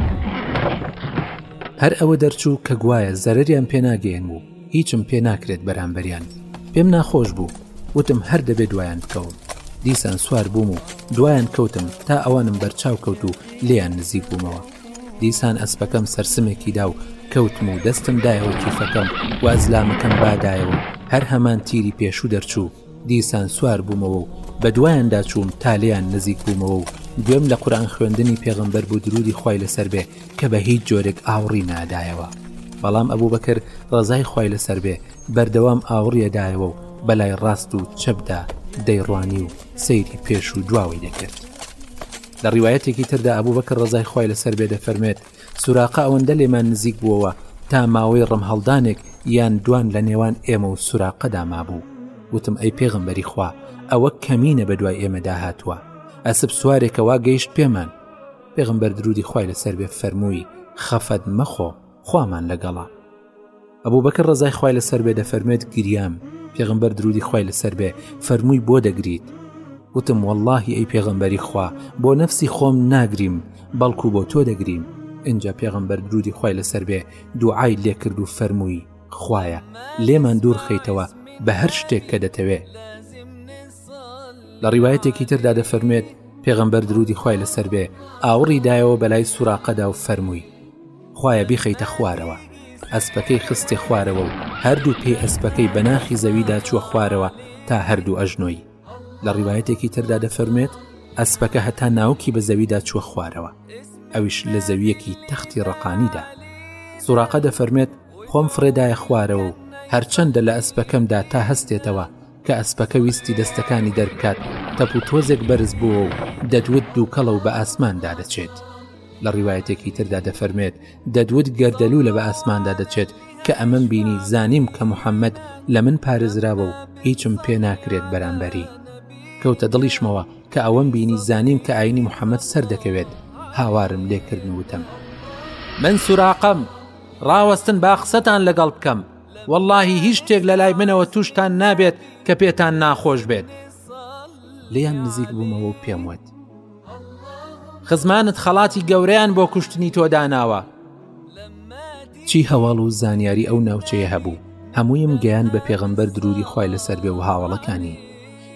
هەر ئەوە دەرچوو کە گوایە زەرریان پێناگەێن و هیچم پێ ناکرێت بەرامبەریان پێم ناخۆش بوو وتم هەر دەبێ دوایان بکەوم دیسان سوار بووم و دوایان کەوتم تا ئەوانم بەرچاو کەوت و لێیان نزیک بوومەوە دیسان ئەسپەکەم سەرسمێکی دا و کەوتم و دەستم دایەوە کیفەکەم وازلامەکەم بادایەوە هەر هەمان تیری پێشوو دەرچوو دیسان سوار بوومەوە و بەدوایاندا چووم تا لێیان نزیک بوومەوە و گوێم لە قورئان خوێندنی پێغەمبەر بوو دروودی خوای لەسەر بێ کە بە هیچ جۆرێک ئاوڕی نادایەوە بەڵام ئەبوبەکر ڕەزای خوای لەسەر بێ بەردەوام ئاوڕی ئەدایەوە و بەلای ڕاست و چەپدا دەیڕوانی و سەیری پێش و دواوەی دەکرد لە ڕیوایەتێکی تردا ئەبوبەکر ڕەزای خوای لەسەر بێ دەفەرموێت، سوراقە ئەوەندە لێمان نزیک بووەوە تا ماوەی ڕمهەڵدانێک یان دوان لە نێوان ئێمە و سوراقەدا مابوو وتم ئەی پێغمبەری خوا ئەوە کەمینە بە دوای ئێمەدا هاتووە ئەسب سوارێکەوە گەیشت پێمان پێغمبەر درودی خی لەسەر بێ فەرمووی خەفەت مەخۆ خوامان لەگەڵە ئەبوبەکر ڕەزای خوای لەسەر بێ دەفەرمێت گریام پێغمبەر درودی خوای لەسەر بێ فەرمووی بۆ دەگریت وتم واللهی ئەی پێغمبەری خوا بۆ نەفسی خۆم ناگریم بەڵکو بۆ تۆ دەگریم ئینجا پێغمبەر درودی خوای لەسەر بێ دوعای لێکرد و فەرمووی خوایە لێمان دوور خەیتەوە بە هەر شتێک کە دەتەوێ لە ڕیواەتێکی تردا دەفەرمێت پێغمبەر درودی خوای لەسەر بێ ئاوڕی دایەوە بەلای سوراقەدا و فەرمووی خوایە بیخەیتە خوارەوە. ئەسپەکەی خستیە خوارەوە و هەردوو پێی ئەسپەکەی بە ناخی زەویدا چووە خوارەوە تا هەردوو ئەژنۆی. لە ڕیوایەتێکی تردا دەفەرموێت ئەسپەکە هەتا ناوکی بە زەویدا چووە خوارەوە. ئەویش لە زەویەکی تەختی ڕەقانیدا. سوراقە دەفەرمێت خۆم فرێدایە خوارەوە و هەرچەندە لە ئەسپەکەمدا تا هەستێتەوە کە ئەسپەکە ویستی دەستەکانی دەربکات تەپ و تۆزێک بەرز بووە و دەدوت دووکەڵە و بە ئاسماندا دەچێت. لە ڕیوایەتێکی تردا دەفەرمێت دەدوت گەردەلوولە بە ئاسماندا دەچێت کە ئەمەم بینی زانیم کە محەممەد لە من پارێزراوە و هیچم پێ ناکرێت بەرامبەری کەوتە دڵیشمەوە کە ئەوەم بینی زانیم کە ئاینی محەممەد سەر دەکەوێت هاوارم لێکردن وتم من سوراقم ڕاوەستن با قسەتان لەگەڵ بکەم واللهی هیچ شتێک لە لای منەوە توشتان نابێت کە پێتان ناخۆش بێت لیان نزیک بوومەوە و پێم وت خزمانت خەڵاتی گەورەیان بۆ کوشتنی تۆ داناوە چی هەواڵ و زانیاری ئەو ناوچەیە هەبوو هەموویم گەیان بە پێغەمبەر درودی خوای لەسەر بێ و هاوڵەکانی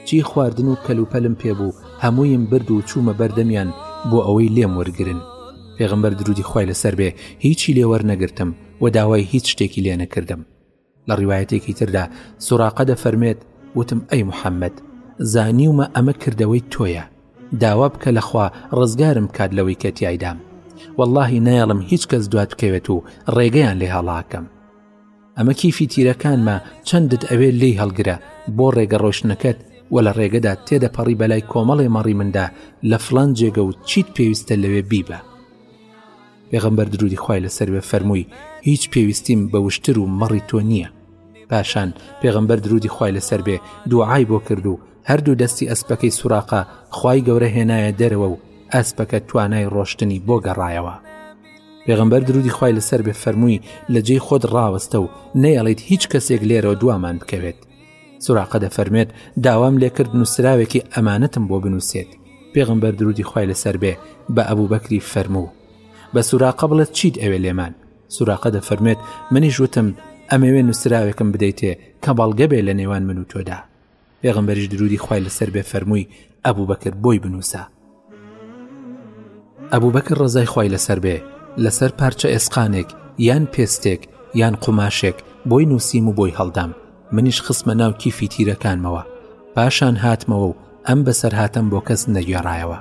چی خواردن و کەلوپەلم پێ بوو هەموویم برد و چوومە بەردەمیان بۆ ئەوەی لێم وەرگن پێغەمبەر درودی خوای لەسەر بێ هیچی لێوەرنەگرتم و داوای هیچ شتێکی لێ نەکردم لە ڕیوایەتێکی تردا سوراقە دەفەرمێت وتم ئەی محەممەد زانیومە ئەمە کردەوەی تۆیە داوا بکە لەخوا ڕزگارم کات لەوەی کە تایدام واللهی نایەڵم هیچ کەس دوات بکەوێت و ڕێگەیان لێ هەڵاکەم ئەمە کیفی تیرەکانمە چەندت ئەوێ لی هەڵگرە بۆ ڕێگە ڕۆشنەکەت و لە ڕێگەدا تێدەپەڕی بەلای کۆمەڵی مەڕی مندا لە فلان جێگە و چیت پێویستە لەوێ بیبە پێغەمبەر درودی خوای لەسەر بێ فەرمووی هیچ پێویستیم بە وشتر و مەڕی تۆ نییە پاشان پێغەمبەر درودی خوای لەسەر بێ دوعای بۆ کرد و هەردوو دەستی ئەسپەکەی سوراقا خوای گەورە هێنایە دەرەوە و ئەسپەکە توانای ڕۆشتنی بۆ گەڕایەوە پێغمبەر درودی خی لەسەر بێ فەرمووی لە جێی خۆت ڕاوەستە و نەیەڵیت هیچ کەسێک لێرەوە دوامان بکەوێت سوراقە دەفەرمێت داوام لێکرد نووسراوێکی ئەمانەتم بۆ بنووسێت پێغمبەر درودی خی لەسەر بێ بە ئەبوو بەکری فەرموو بە سوراقە بڵێت چیت ئەوێ لێمان سوراقە دەفەرمێت منیش وتم ئەمەوێ نووسراوێکم بدەیتێ کە بەڵگە بێ لە نێوان من و تۆدا پێغمبەریش درودی خی لەسەر بێ فەرمووی ئەبوو بەکرد بۆی بنووسە ئەبوبەکر ڕەزای خوای لەسەر بێ لەسەر پارچە ئێسقانێک یان پێستێک یان قوماشێک بۆی نووسیم و بۆی هەڵدام منیش خستمە ناو کیفی تیرەکانمەوە پاشان هاتمەوە و ئەم بەسەرهاتەم بۆ کەس نەگێڕایەوە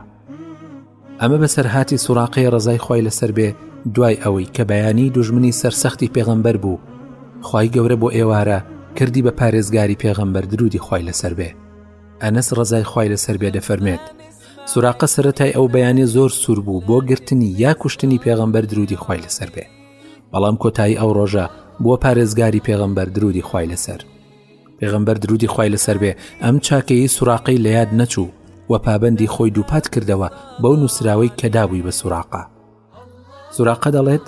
ئەمە بەسەرهاتی سوراقەی ڕزای خی لەسەر بێ دوای ئەوەی کە بەیانی دوژمنی سەرسەختی پێغەمبەر بوو خی گەورە بۆ ئێوارە کردی بە پارێزگاری پێغەمبەر درودی خی لەسەر بێ ئەنەس ڕەزای خوای لەسەر بێ دەفەرمێت سوراقە سەتای ئەو بەیانێ زۆر سوور بوو بۆ گرتنی یا کوشتنی پێغەمبەر درودی خوای لەسەر بێ بەڵام کۆتایی ئەو ڕۆژە بووە پارێزگاری پێغەمبەر درودی خوای لەسەر پێغەمبەر درودی خوای لەسەر بێ ئەم چاکەیە سوراقەی لە یاد نەچوو و پابەندی خۆی دووپات کردەوە بەو نووسراوەی کە دابووی بە سوراقە سوراقە دەڵێت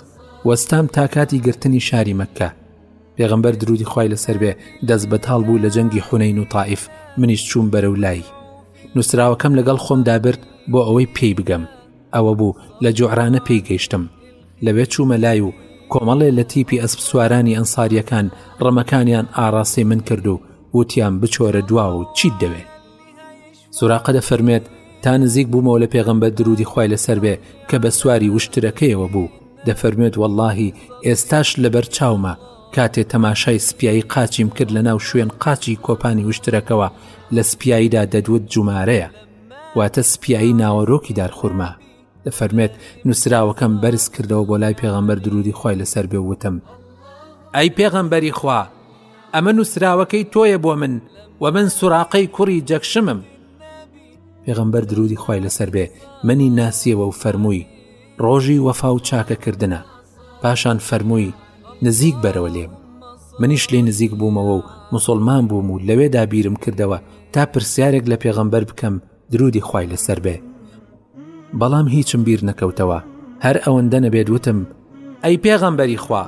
وەستام تا کاتی گرتنی شاری مەکە پێغمبەر درودی خی لەسەر بێ دەست بەتاڵ بوو لە جەنگی حونین و تائیف منیش چوون بەرە و لای نووسراوەکەم لەگەڵ خۆم دابرد بۆ ئەوەی پێی بگەم ئەوە بوو لە جۆعرانە پێی گەیشتم لەوێ چوومە لای و کۆمەڵێ لە تیپی ئەسپ سوارانی ئەنساریەکان ڕمەکانیان ئاراسی من کرد و وتیان بچۆرە دواوە و چیت دەوێت سوراقە دەفەرمێت تا نزیک بوومەوە لە پێغەمبەر درودی خی لەسەر بێ کە بە سواری وشترەکەیەوە بوو دەفەرمێت واللهی ئێستاش لەبەر چاومە کاتێ تەماشای سپیایی قاچیم کرد لە ناو شوێن قاچی کۆپانی وشترەکەوە لە سپیاییدا دەدوت جومارەیە واتە سپیایی ناوەرۆکی دارخورما دەفەرمێت نووسراوەکەم بەرز کردەوە بۆ لای پێغەمبەر درودی خی لەسەر بێ وتم ئەی پێغەمبەری خوا ئەمە نووسراوەکەی تۆیە بۆ من و من سوراقەی کوڕی جەکشمم پێغەمبەر درودی خی لەسەر بێ منی ناسیەوە و فەرمووی ڕۆژی وەفا و چاکەکردە پاشان فەرمووی نزیک بەرەوە لێم منیش لێ نزیک بوومەوە و مسلمان بووم و لەوێدا بیرم کردەوە تا پرسیارێک لە پێغەمبەر بکەم درودی خوای لەسەر بێ بەڵام هیچم بیر نەکەوتەوە هەر ئەوەندە نەبێت وتم ئەی پێغەمبەری خوا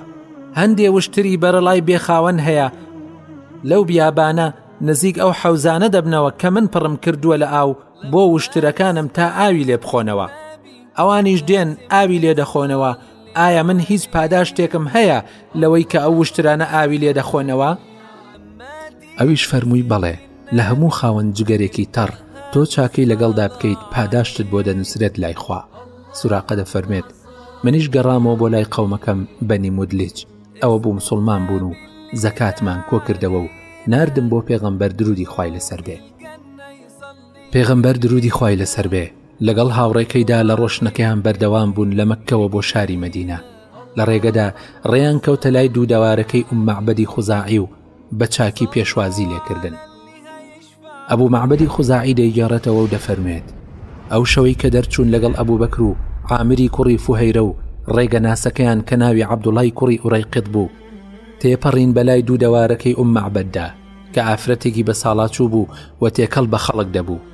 هەندێ وشتری بەرەڵای بێخاوەن هەیە لەو بیابانە نزیک ئەو حەوزانە دەبنەوە کە من پڕم کردووە لە ئاو بۆ وشترەکانم تا ئاوی لێ بخۆنەوە ئەوانیش دێن ئاوی لێ دەخۆنەوە ئایا من هیچ پاداشتێکم هەیە لەوەی کە ئەو وشترانە ئاوی لێ دەخۆنەوە؟ ئەویش فەرمووی بەڵێ لە هەموو خاوەن جگەرێکی تەڕ تۆ چاکەی لەگەڵدا بکەیت پاداشتت بۆ دەنووسرێت لای خوا سوراقە دەفەرمێت منیش گەڕامەوە بۆ لای قەومەکەم بەنی مدلیج ئەوە بوو مسلمان بوون و زەکاتمان کۆ کردەوە و نردم بۆ پێغەمبەر درودی خی لەسەر بێ پێغەمبەر درودی خی لەسەر بێ لەگەڵ هاوڕێکەیدا لە ڕۆشنەکەیان بەردەوام بوون لە مەکەوە بۆ شاری مەدینە لە ڕێگەدا ڕێیان کەوتە لای دوو داوارەکەی ئومەعبدی خوزاعی و بە چاکی پێشوازی لێکردن ئەبوو معبدی خوزاعی دەیگەڕێتەوە و دەفەرمێت ئەو شەوەی کە دەرچوون لەگەڵ ئەبوو بەکر و عامری کوڕی فهەیرە و ڕێگە ناسەکەیان کە ناوی عبدوڵای کوڕی ئورەی قت بوو تێپەڕین بەلای دوو دەوارەکەی ئوم معبددا کە ئافرەتێکی بە ساڵاچوو بوو و تێکەڵ بە خەڵک دەبوو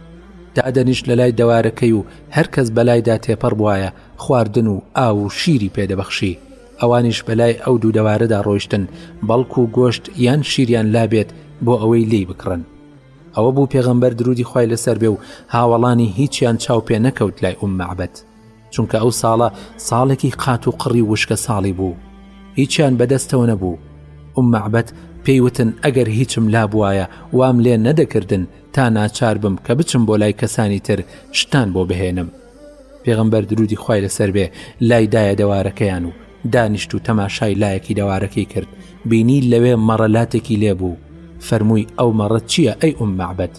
دادەنیشت لە لای دەوارەکەی و هەرکەس بەلایدا تێپەڕ بواە خواردن و ئاو و شیری پێدەبەخشی ئەوانیش بەلای ئەو دوو دەوارەدا ڕۆیشتن بەڵکو گۆشت یان شیریان لابێت بۆ ئەوەی لێی بکڕن ئەوە بوو پێغەمبەر درودی خی لەسەر بێ و هاوەڵانی هیچیان چاو پێ نەکەوت لای ئوم معبەت چونکە ئەو ساڵە ساڵێکی قات و قڕی وشکە ساڵی بوو هیچیان بەدەستەوە نەبوو ئوم معبەت پێیوتن ئەگەر هیچم لا بواە وام لێ نەدەکردن تا ناچار بم کە بچم بۆ لای کەسانی تر شتان بۆ بهێنم پێغەمبەر درودی خوای لەسەر بێ لای دایە دەوارەکەیان و دانیشت و تەماشای لایەکی دەوارەکەی کرد بینی لەوێ مەڕە لاتێکی لێبوو فەرمووی ئەو مەڕە چییە ئەی ئوم معبەت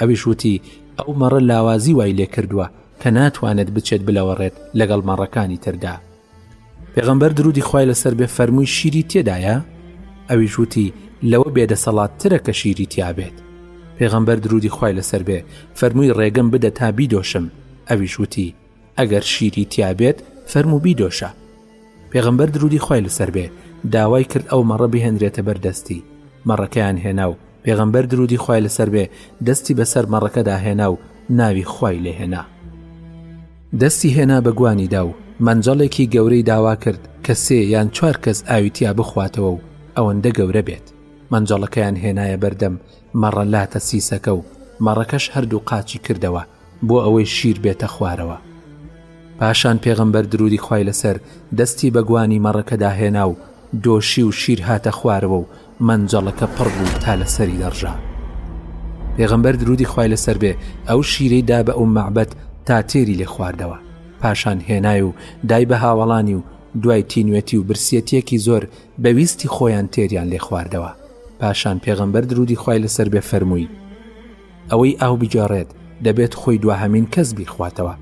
ئەویش وتی ئەو مەڕە لاوازی وای لێ کردووە کە ناتوانێت بچێت بلەوەڕێت لەگەڵ مەڕەکانی تردا پێغەمبەر درودی خوای لەسەر بێ فەرمووی شیری تێدایە ئەویش وتی لەوە بێدەسەڵات ترە کە شیری تیاابێت پێغەمبەر درودی خوای لەسەر بێ فەرمووی ڕێگەم بدە تا بیدۆشم ئەویش وتی ئەگەر شیری تیاابێت فەرمو بیدۆشە پێغەمبەر درودی خوای لەسەر بێ داوای کرد ئەو مەڕە بهێنرێتە بەردەستی مەڕەکەیان هێنا و پێغەمبەر درودی خوای لەسەر بێ دەستی بەسەر مەڕەکەدا هێنا و ناوی خوای لێهێنا دەستی هێنا بە گوانیدا و مەنجەڵێکی گەورەی داوا کرد کە سێ یان چوار کەس ئاویتیا بخواتەوە و ئەوەندە گەورە بێت مەنجەڵەکەیان هێنایە بەردەم مەڕە لاتە سیسەکە و مەڕەکەش هەردوو قاچی کردەوە بۆ ئەوەی شیر بێتە خوارەوە پاشان پێغەمبەر درودی خی لەسەر دەستی بەگوانی مەڕەکەدا هێنا و دۆشی و شیر هاتە خوارەوە و مەنجەڵەکە پڕ بوو تا لە سەری دەڕژا پێغەمبەر درودی خوای لەسەر بێ ئەو شیرەی دا بە ئەو مەعبەت تا تێری لێ خواردەوە پاشان هێنای و دای بە هاوەڵانی و دوای تینوێتی و برسیەتێکی زۆر بەویستی خۆیان تێریان لێ خواردەوە پاشان پێغەمبەر درودی خوای لەسەر بێ فەرمووی ئەوەی ئاو بگێڕێت دەبێت خۆی دواهمین کەس بیخواتەوە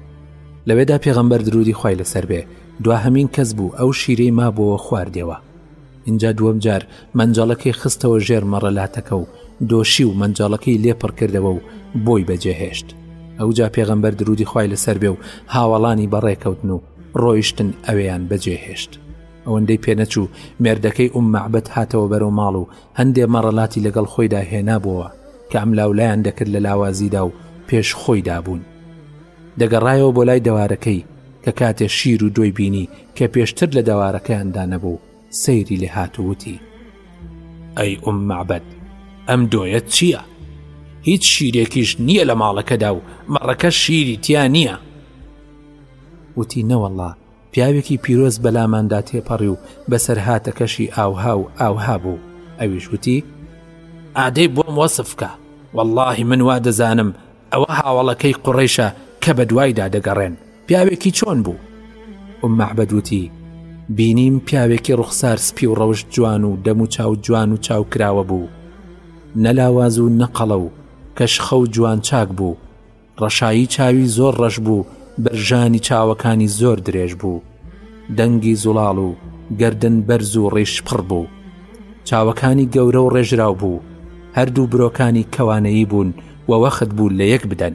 لەوێدا پێغەمبەر درودی خوای لەسەر بێ دواهمین کەس بوو ئەو شیرەی مابەوە خواردەوە ئینجا دووەم جار مەنجەڵەکەی خستەوە ژێر مەڕە لاتەکە و دۆشی و مەنجەڵەکەی لێ پڕکردەوە و بۆی بەجێهێشت ئەوجا پێغەمبەر درودی خی لەسەر بێ و هاوەڵانی بەڕێکەوتن و ڕۆیشتن ئەویان بەجێهێشت ئەوەندەی پێنەچوو مێردەکەی ئوم مەعبەت هاتەوە بەرەو ماڵ و هەندێ مەڕەلاتی لەگەڵ خۆیدا هێنابووە کە ئەم لاولایان دەکرد لە لاوازیدا و پێش خۆی دابوون دەگەڕایەوە بۆ لای دەوارەکەی کە کاتێ شیر و دۆی بینی کە پێشتر لە دەوارەکەیاندا نەبوو سەیری لێ هات و وتی ئەی ئوم مەعبەد ئەم دۆیەت چییە؟ هیچ شیرێکیش نییە لە ماڵەکەدا و مەڕەکە شیری تیا نییە وتی نەوەڵا پیاوێکی پیرۆز بەلاماندا تێپەڕی و بەسەر هاتەکەشی ئاوها و ئاوها بوو ئەویش وتی ئادەی بۆم وەسفکە واللهی من وا دەزانم ئەوە هاوەڵەکەی قوڕەیشە کە بەدوایدا دەگەڕێن، پیاوێکی چۆن بوو؟ ئوم مەعبەد وتی، بینیم پیاوێکی ڕوخسار سپی و ڕەوشت جوان و دەم و چاو جوان و چاو کراوە بوو، نە لاواز و نە قەڵە و کەش خە و جوان چاک بوو، ڕەشایی چاوی زۆر ڕەش بوو، بەرژانی چاوەکانی زۆر درێژ بوو، دەنگی زوڵاڵ و گەردن بەرز و ڕیش پڕ بوو. چاوەکانی گەورە و ڕێژراو بوو، هەردوو برۆکانی کەوانەیی بوون، و وەخت بوو لە یەک بدەن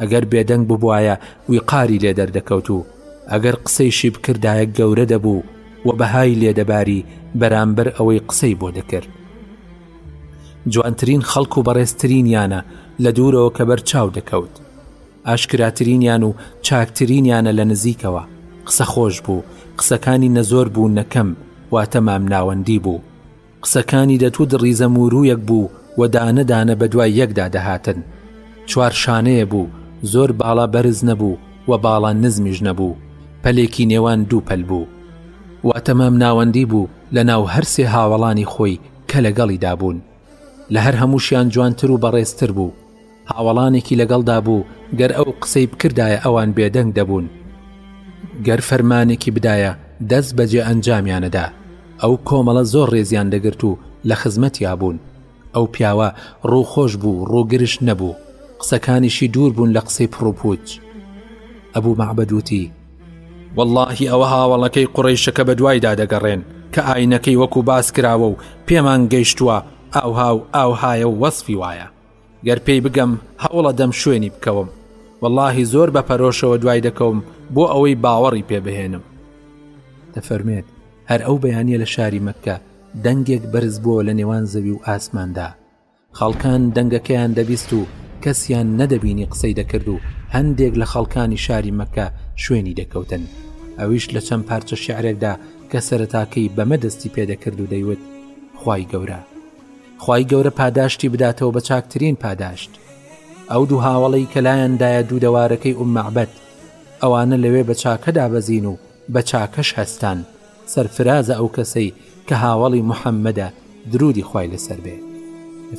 ئەگەر بێدەنگ ببوایە ویقاری لێ دەردەکەوت و ئەگەر قسەیشی بکردایە گەورە دەبوو و بەهای لێدەباری بەرامبەر ئەوەی قسەی بۆ دەکرد جوانترین خەڵک و بەڕێزترینیانە لە دوورەوە کە بەر چاو دەکەوت ئاشکراترینیان و چاکترینیانە لە نزیکەوە قسە خۆش بوو قسەکانی نەزۆر بوو نەکەم واتە مام ناوەندی بوو قسەکانی دەتوت ڕیزە مووروویەک بوو و دانە دانە بە دوای یەکدا دەهاتن چوار شانەیە بوو زۆر باڵا بەرز نەبوو و باڵا نزمیش نەبوو پەلێکی نێوان دوو پەل بوو واتەمام ناوەندی بوو لە ناو هەرسێ هاوەڵانی خۆی کە لەگەڵی دابوون لە هەر هەمووشیان جوانتر و بەڕێزتر بوو هاوەڵانێکی لەگەڵدا بوو گەر ئەو قسەی بکردایە ئەوان بێدەنگ دەبوون گەر فەرمانێکی بدایە دەست بەجێ ئەنجامیانەدا ئەو کۆمەڵە زۆر ڕێزیان دەگرت و لە خزمەتیا بوون ئەو پیاوە ڕووخۆش بوو ڕووگرش نەبوو قسەکانیشی دوور بوون لە قسەی پڕوپوت ئەبوو مەعبەدوتی واللهی ئەوە هاوڵەکەی قڕیشەکە بە دوایدا دەگەڕێن کە ئاینەکەی وەکو باس کراوە و پێمان گەیشتووە ئاوها و ئاوهایە و وەسفی وایە گەر پێی بگەم هەوڵەدەم شوێنی بکەوم وەڵاهی زۆر بە پەرۆشەوە دوای دەکەوم بۆ ئەوەی باوەڕی پێ بهێنم دەفەرمێت هەر ئەو بەیانە لە شاری مەکە دەنگێک بەرز بووە لە نێوان زەوی و ئاسماندا خەڵکان دەنگەکەیان دەبیست و کەسیان نەدەبینی قسەی دەکرد و هەندێک لە خەڵکانی شاری مەکە شوێنی دەکەوتن ئەویش لە چەند پارچە شعرێکدا کە سەرتاکەی بەمە دەستی پێدەکرد و دەیوت خی گەورە خوای گەورە پاداشتی بداتەوە بە چاکترین پاداشت ئەو دوو هاوڵی کە لایەندایە دوو دەوارەکەی ئوم مەعبەت ئەوانە لەوێ بە چاکە دابەزین و بە چاکەش هەستان سەرفرازە ئەو کەسەی کە هاوڵی محەممەدە درودی خی لەسەر بێ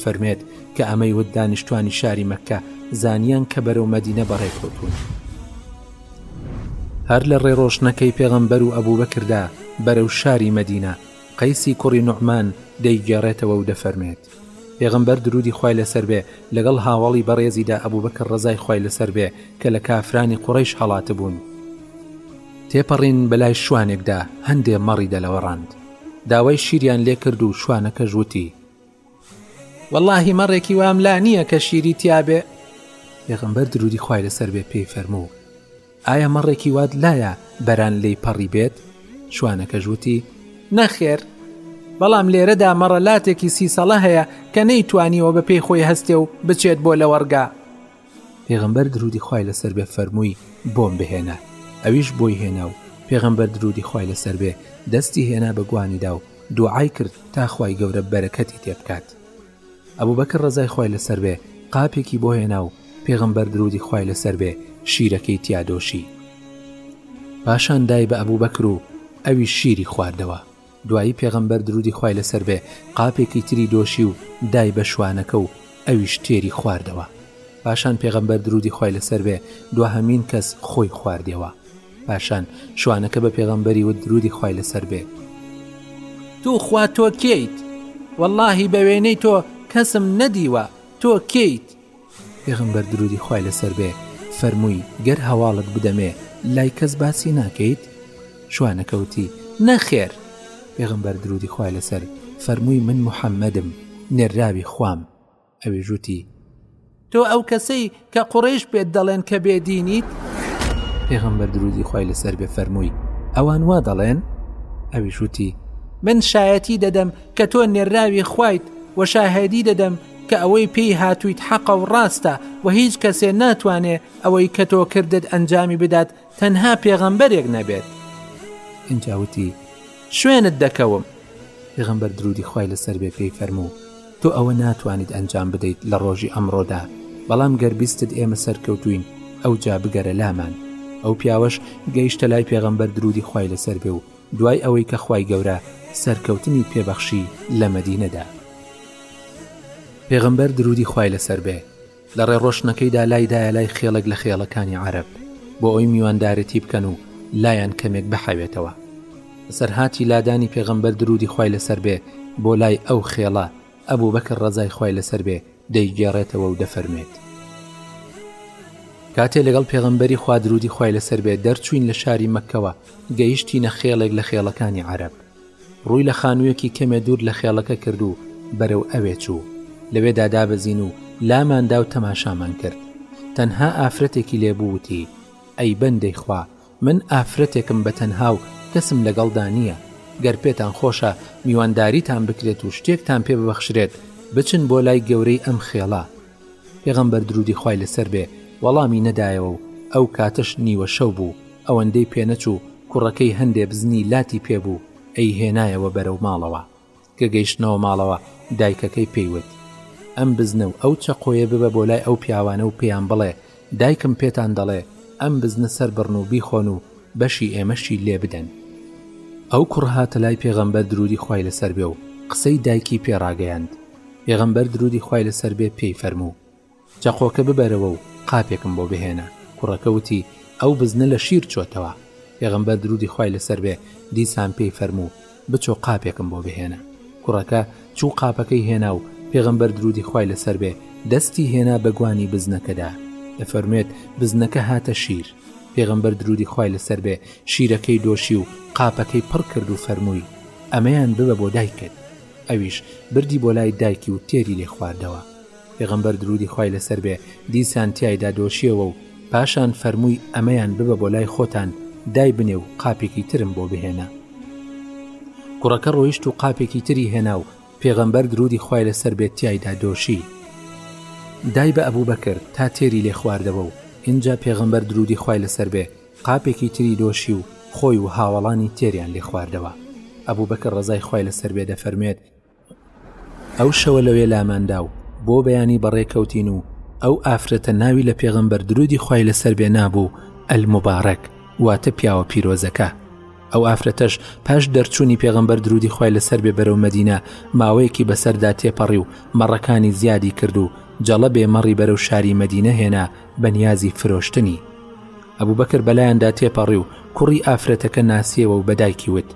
فەرمێت کە ئەمەی وت دانیشتوانی شاری مەکە زانیان کە بەرەو مەدینە بەڕێ کەوتون هەر لە ڕێڕۆشنەکەی پێغەمبەر و ئەبوو بەکردا بەرەو شاری مەدینە قەیسی کوڕی نوعمان دەیگێڕێتەوە و دەفەرمێت، پێغەمبەر درودی خوای لەسەر بێ لەگەڵ هاوەڵی بەڕێزیدا ئەبوبەکر ڕەزای خوای لەسەر بێ کە لە کافرانی قوڕەیش هەڵاتبوون تێپەڕین بەلای شوانێکدا هەندێ مەڕی دەلەوەڕاند داوای شیریان لێکرد و شوانەکەش وتی، وەڵاهی مەڕێکی وام لا نییە کە شیری تیابێ پێغەمبەر درودی خوای لەسەر بێ پێی فەرموو ئایا مەڕێکی وات لایە بەران لی پەڕی بێت شوانەکەش وتی نەخێر بەڵام لێرەدا مەڕەلاتێکی سیسەڵە هەیە کە نەیتوانیەوە بە پێی خۆی هەستێ و بچێت بۆ لەوەڕگا پێغەمبەر درودی خوای لەسەر بێ فەرمووی بۆم بهێنە ئەویش بۆی هێنا و پێغەمبەر درودی خوای لەسەر بێ دەستی هێنا بە گوانیدا و دوعای کرد تا خوای گەورە بەرەکەتی تێ بکات ئەبوو بەکر ڕزای خوای لەسەر بێ قاپێکی بۆ هێنا و پێغەمبەر درودی خوای لەسەر بێ شیرەکەی تیادۆشی پاشان دای بە ئەبوو بەکر و ئەوی شیری خواردەوە دوایی پێغەمبەر درودی خوای لەسەر بێ قاپێکی تری دۆشی و دای بە شوانەکە و ئەویش تێری خواردەوە پاشان پێغەمبەر درودی خوای لەسەر بێ دواهەمین کەس خۆی خواردەوە پاشان شوانەکە بە پێغەمبەری و درودی خوای لەسەر بێ تو خوا تۆ کێیت واللهی بە وێنەی تۆ کەسم نەدیوە تۆ کێیت پێغەمبەر درودی خوای لەسەر بێ فەرمووی گەر هەواڵت بدەمێ لای کەس باسی ناکەیت شوانەکەوتی نەخێر پێغمبەر درودی خوای لەسەر فەرمووی من محەممەدم نێراوی خوام ئەوێ ژووتی تۆ ئەو کەسەی کە قڕیش پێت دەڵێن کە بێدینیت پێغمبەر درودی خوای لەسەر بێ فەرمووی ئەوان وا دەڵێن ئەوی ژووتی من شایەتی دەدەم کە تۆ نێراوی خویت وە شاهێدی دەدەم کە ئەوەی پێی هاتوویت حەقە و ڕاستە و هیچ کەسێ ناتوانێ ئەوەی کە تۆ کردت ئەنجامی بدات تەنها پێغەمبەرێک نەبێت ئینجا وتی شوێنت دەکەوم پێغەمبەر درودی خوای لەسەر بێ پێی فەرموو تۆ ئەوە ناتوانیت ئەنجام بدەیت لە ڕۆژی ئەمڕۆدا بەڵام گەر بیستت ئێمە سەرکەوتوین ئەو جا بگەرە لامان ئەو پیاوەش گەیشتە لای پێغەمبەر درودی خوای لەسەر بێ و دوای ئەوەی کە خوای گەورە سەرکەوتنی پێ بەخشی لە مەدینەدا. پێغەمبەر درودی خوای لەسەر بێ لە ڕێ ڕۆشتنەکەیدا لای دایە لای خێڵێک لە خێڵەکانی عەرەب بۆ ئەوی میواندارێتی بکەن و لایان کەمێک بحەوێتەوە. بەسەرهاتی لادانی پێغەمبەر درودی خوای لەسەر بێ بۆ لای ئەو خێڵە، ئەبوبەکر ڕەزای خوای لەسەر بێ دەیگێڕێتەوە و دەفەرموێت، کاتێ لەگەڵ پێغەمبەری خوا دروودی خوای لەسەر بێ دەرچووین لە شاری مەککەوە گەیشتینە خێڵێک لە خێڵەکانی عەرەب ڕووی لە خانوویەکی کەمێ دوور لە خێڵەکە کرد و بەرەو ئەوێ چوو لەوێ دادابەزین و لاماندا و تەماشامان کرد تەنها ئافرەتێکی لێ بووتی ئەی بەندەی خوا من ئافرەتێکم بە تەنها و کەسم لەگەڵدا نییە، گەر پێتان خۆشە میوانداریتان بکرێت و شتێکتان پێ ببەخشرێت بچن بۆ لای گەورەی ئەم خێڵە. پێغەمبەر درودی خوای لەسەر بێ وەڵامی نەدایەوە و ئەو کاتەش نیوە شەو بوو، ئەوەندەی پێنەچوو کوڕەکەی هەندێ بزنی لاتی پێ بوو ئەیهێنایەوە بەرەو ماڵەوە. کە گەیشتنەوە ماڵەوە دایکەکەی پێی وت، ئەم بزنە و ئەو چەقۆیە ببە بۆ لای ئەو پیاوانە و پێیان بڵێ دایکم پێتان دەڵێ ئەم بزنە سەربڕن و بیخۆن و بەشی ئێمەشی لێ بدەن. ئەو کوڕە هاتە لای پێغەمبەر درودی خوای لەسەر بێ و قسەی دایکی پێ ڕاگەیاند، پێغەمبەر درودی خوای لەسەر بێ پێی فەرموو، چەقۆکە ببەرەوە و قاپێکم بۆ بهێنە، کوڕەکە وتی، ئەو بزنە لە شیر چۆتەوە، پێغەمبەر درودی خوای لەسەر بێ دیسان پێی فەرموو، بچۆ قاپێکم بۆ بهێنە، کوڕەکە چوو قاپەکەی هێنا و پێغەمبەر درودی خوای لەسەر بێ دەستی هێنا بە گوانی بزنەکەدا، دەفەرموێت بزنەکە هاتە شیر، پێغەمبەر درودی خوای لەسەر بێ شیرەکەی دۆشی و قاپەکەی پڕ کرد و فەرمووی، ئەمەیان ببە بۆ دایکت، ئەویش بردی بۆ لای دایکی و تێری لێ خواردەوە. پێغەمبەر درودی خوای لەسەر بێ دیسان تیایدا دۆشیەوە و پاشان فەرمووی ئەمەیان ببە بۆ لای خۆتان دای بنێ و قاپێکی ترم بۆ بهێنە کوڕەکە ڕۆیشت و قاپێکی تری هێنا و پێغەمبەر درودی خوای لەسەر بێت تایدا دۆشی دای بە ئەبوو بەکرد تا تێری لێ خواردەوە و اینجا پێغەمبەر درودی خوای لەسەر بێ قاپێکی تری دۆشی و خۆی و هاوەڵانی تێریان لێ خواردەوە ئەبوو بەکە ڕزای خوای لەسەر بێ دەفەرمێت ئەو شەوە لەوێ لاماندا و بۆ بەیانی بەڕێ کەوتین و ئەو ئافرەتە ناوی لە پێغەمبەر درودی خوای لەسەر بێ نابوو ئەلمبارەک واتە پیاوە پیرۆزەکە ئەو ئافرەتەش پاش دەرچوونی پێغەمبەر درودی خوای لەسەر بێ بەرەو مدینە ماوەیەکی بەسەردا تێپەڕی و مەڕەکانی زیادی کرد و جەڵە بێ مەڕی بەرەو شاری مدینە هێنا بەنیازی فرۆشتنی ئەبوو بەکر بەلایاندا تێپەڕی و کوڕی ئافرەتەکە ناسیەوە و بەدایکی وت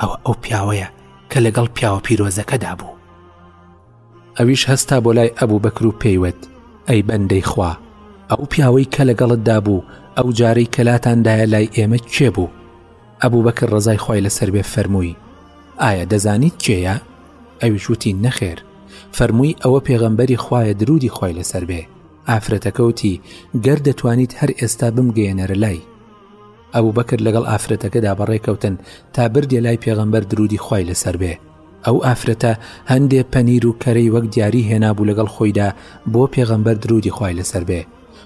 ئەو ئەو پیاوەیە کە لەگەڵ پیاوە پیرۆزەکەدا بوو ئەویش هەستا بۆ لای ئەبوو بەکر و پێیوت ئەی بەندەی خوا ئەو پیاوەی کە لەگەڵتدا بوو ئەو جارەی کەلاتاندایە لای ئێمە کێ بوو ئەبوو بەکر ڕزای خی لەسەر بێ فەرمووی ئایا دەزانیت کێیە ئەویش وتی نەخێر فەرمووی ئەوە پێغەمبەری خوایە درودی خی لەسەر بێ ئافرەتەکەوتی گەر دەتوانیت هەر ئێستا بمگەیەنەرە لای ئەبوبەکر لەگەڵ ئافرەتەکەدا بەڕێ کەوتن تا بردیە لای پێغەمبەر درودی خوای لەسەر بێ ئەو ئافرەتە هەندێ پەنیر و کەرەی وەک دیاری هێنابوو لەگەڵ خۆیدا بۆ پێغەمبەر درودی خوای لەسەر بێ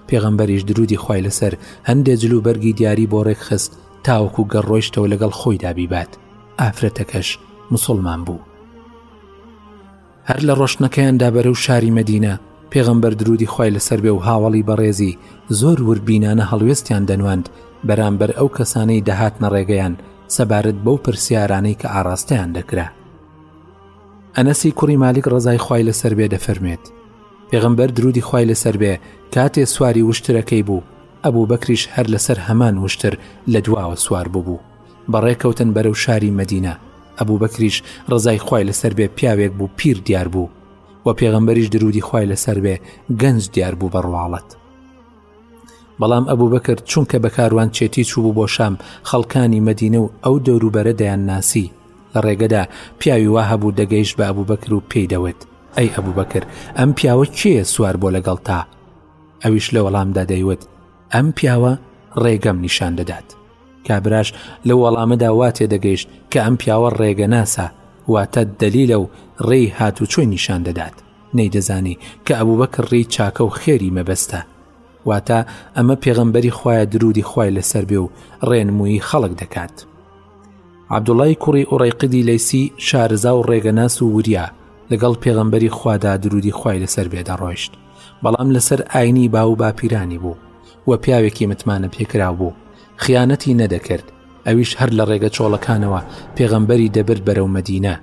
پێغەمبەریش درودی خوای لەسەر هەندێ جل و بەرگی دیاری بۆ ڕێکخست تاوەکو گەڕ ڕۆیشتەوە لەگەڵ خۆیدا بیبات ئافرەتەکەش مسلمان بوو هەر لە ڕۆشتنەکەیاندا بەرەو شاری مەدینە، پێغەمبەر درودی خوای لەسەر بێ و هاوەڵی بەڕێزی زۆر وردبینانە هەڵوێستیان دەنواند بەرامبەر ئەو کەسانەی دەهاتنە ڕێگەیان سەبارەت بەو پرسیارانەی کە ئاڕاستەیان دەکرا. ئەنەسی کوڕی مالیک ڕەزای خوای لەسەر بێ دەفەرمێت، پێغەمبەر درودی خوای لەسەر بێ کاتێ سواری وشترەکەی بوو، ئەبوبەکریش هەر لەسەر هەمان وشتر لە دواوە سوار ببوو، بەڕێ کەوتن بەرەو شاری مەدینە ئەبوو بەکریش ڕزای خوای لەسەر بێ پیاوێک بوو پیر دیار بوو و پێغەمبەریش درودی خوای لەسەر بێ گەنج دیار بوو بەڕواڵەت بەڵام ئەبوو بەکرد چونکە بە کاروان چێتی چوو بوو بۆ شام خەڵکانی مەدینە و ئەو دەوروبەرە دەیان ناسی لە ڕێگەدا پیاوی وا هەبوو دەگەیشت بە ئەبوو بەکر و پێی دەوت ئەی ئەبوو بەکر ئەم پیاوە کێ سوار بۆ لەگەڵ تا ئەویش لە وەڵامدا دەیوت ئەم پیاوە ڕێگەم نیشان دەدات کابراش لەو وەڵامەدا وا تێدەگەیشت کە ئەم پیاوە ڕێگەناسە، واتە دەلیلە و ڕێی هاتوچۆی نیشان دەدات، نەیدەزانی کە ئەبوبەکر ڕێی چاکە و خێری مەبەستە، واتە ئەمە پێغەمبەری خوایە دروودی خوای لەسەر بێ و ڕێنمووی خەڵک دەکات. عەبدوڵای کوڕی ئوڕەیقدی لەیسی شارەزا و ڕێگەناس و وریا لەگەڵ پێغەمبەری خوادا دروودی خوای لەسەر بێ دەڕۆیشت، بەڵام لەسەر ئاینی باو و باپیرانی بوو، و پیاوێکی متمانە پێکراو بوو خیانەتی نەدەکرد ئەویش هەر لە ڕێگە چۆڵەکانەوە پێغەمبەری دەبرد بەرەو مدینە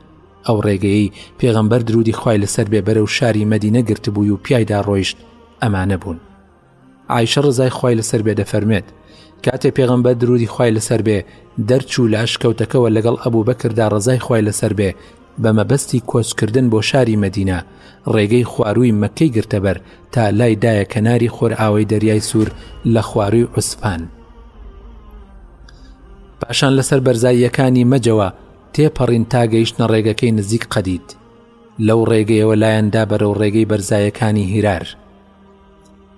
ئەو ڕێگەی پێغەمبەر درودی خی لەسەر بێ بەرە و شاری مەدینە گرتبووی و پیایدا ڕۆیشت ئەمانە بوون ئایشە ڕزای خی لەسەر بێ دەفەرمێت کاتێ پێغەمبەر درودی خی لەسەر بێ دەرچوو لە ئەشکەوتەکەەوە لەگەڵ ئەبوو بەکردا ڕزای خی لەسەر بێ بە مەبەستی کۆچکردن بۆ شاری مەدینە ڕێگەی خوارووی مەکەی گرتەبەر تا لای دایە کەناری خۆرئاوای دەریای سوور لە خوارووی عوسفان پاشان لەسەر بەرزاییەکانی مەجەوە تێپەڕین تا گەیشتە ڕێگەکەی نزیک قەدید لەو ڕێگەیەوە لایەندا بەرەو ڕێگەی بەرزایەکانی هیرار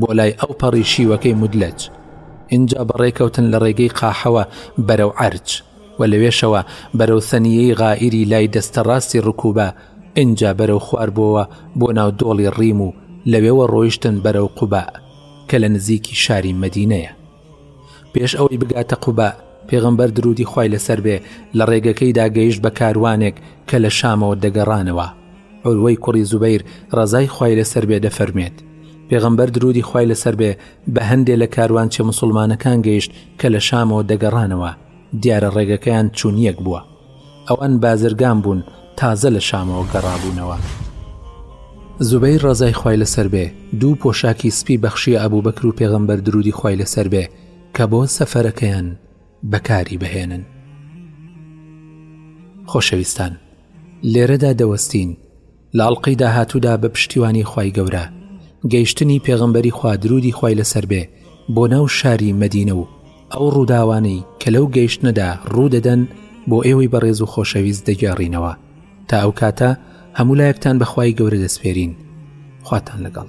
بۆ لای ئەوپەڕی شیوەکەی مودلەج ئینجا بەڕێکەوتن لە ڕێگەی قاحەوە بەرەو عەرج و لەوێشەوە بەرەو سەنییەی غائیری لای دەستە ڕاستی ڕکوبە ئینجا بەرەو خوار بۆوە بۆ ناو دۆڵی ڕیم و لەوێوە ڕۆیشتن بەرەو قوباء کە لە نزیکی شاری مەدینەیە. پێش ئەوەی بگاتە قوباء، پێغەمبەر درودی خوای لەسەر بێ لە ڕێگەکەیدا گەیشت بە کاروانێک کە لە شامەوە دەگەڕانەوە، عوروەی کوڕی زوبەیر ڕەزای خوای لەسەر بێ دەفەرموێت، پێغەمبەر درودی خوای لەسەر بێ بە هەندێ لە کاروانچە موسوڵمانەکان گەیشت کە لە شامەوە دەگەڕانەوە، دیارە ڕێگەکەیان چوون یەک بووە ئەوان بازرگان بوون تازە لە شامەوە گەڕابوونەوە زوبەی ڕزای خی لەسەر بێ دوو پۆشاکی سپی بەخشیە ئەبوو بەکر و پێغمبەر درودی خی لەسەر بێ کە بۆ سەفەرەکەیان بەکاری بهێنن خۆشەویستان لێرەدا دەوەستین لە ئەڵلقەی داهاتوودا بە پشتیوانی خی گەورە گەیشتنی پێغمبەری خوا درودی خی لەسەر بێ بۆ ناو شاری مەدینە و ئەو ڕووداوانەی کە لەو گەیشتنەدا ڕوودەدەن بۆ ئێوەی بەڕێز و خۆشەویست دەگێڕینەوە تا ئەو کاتە هەموو لایەکتان بەخوای گەورە دەسپێرین خواتان لەگەڵ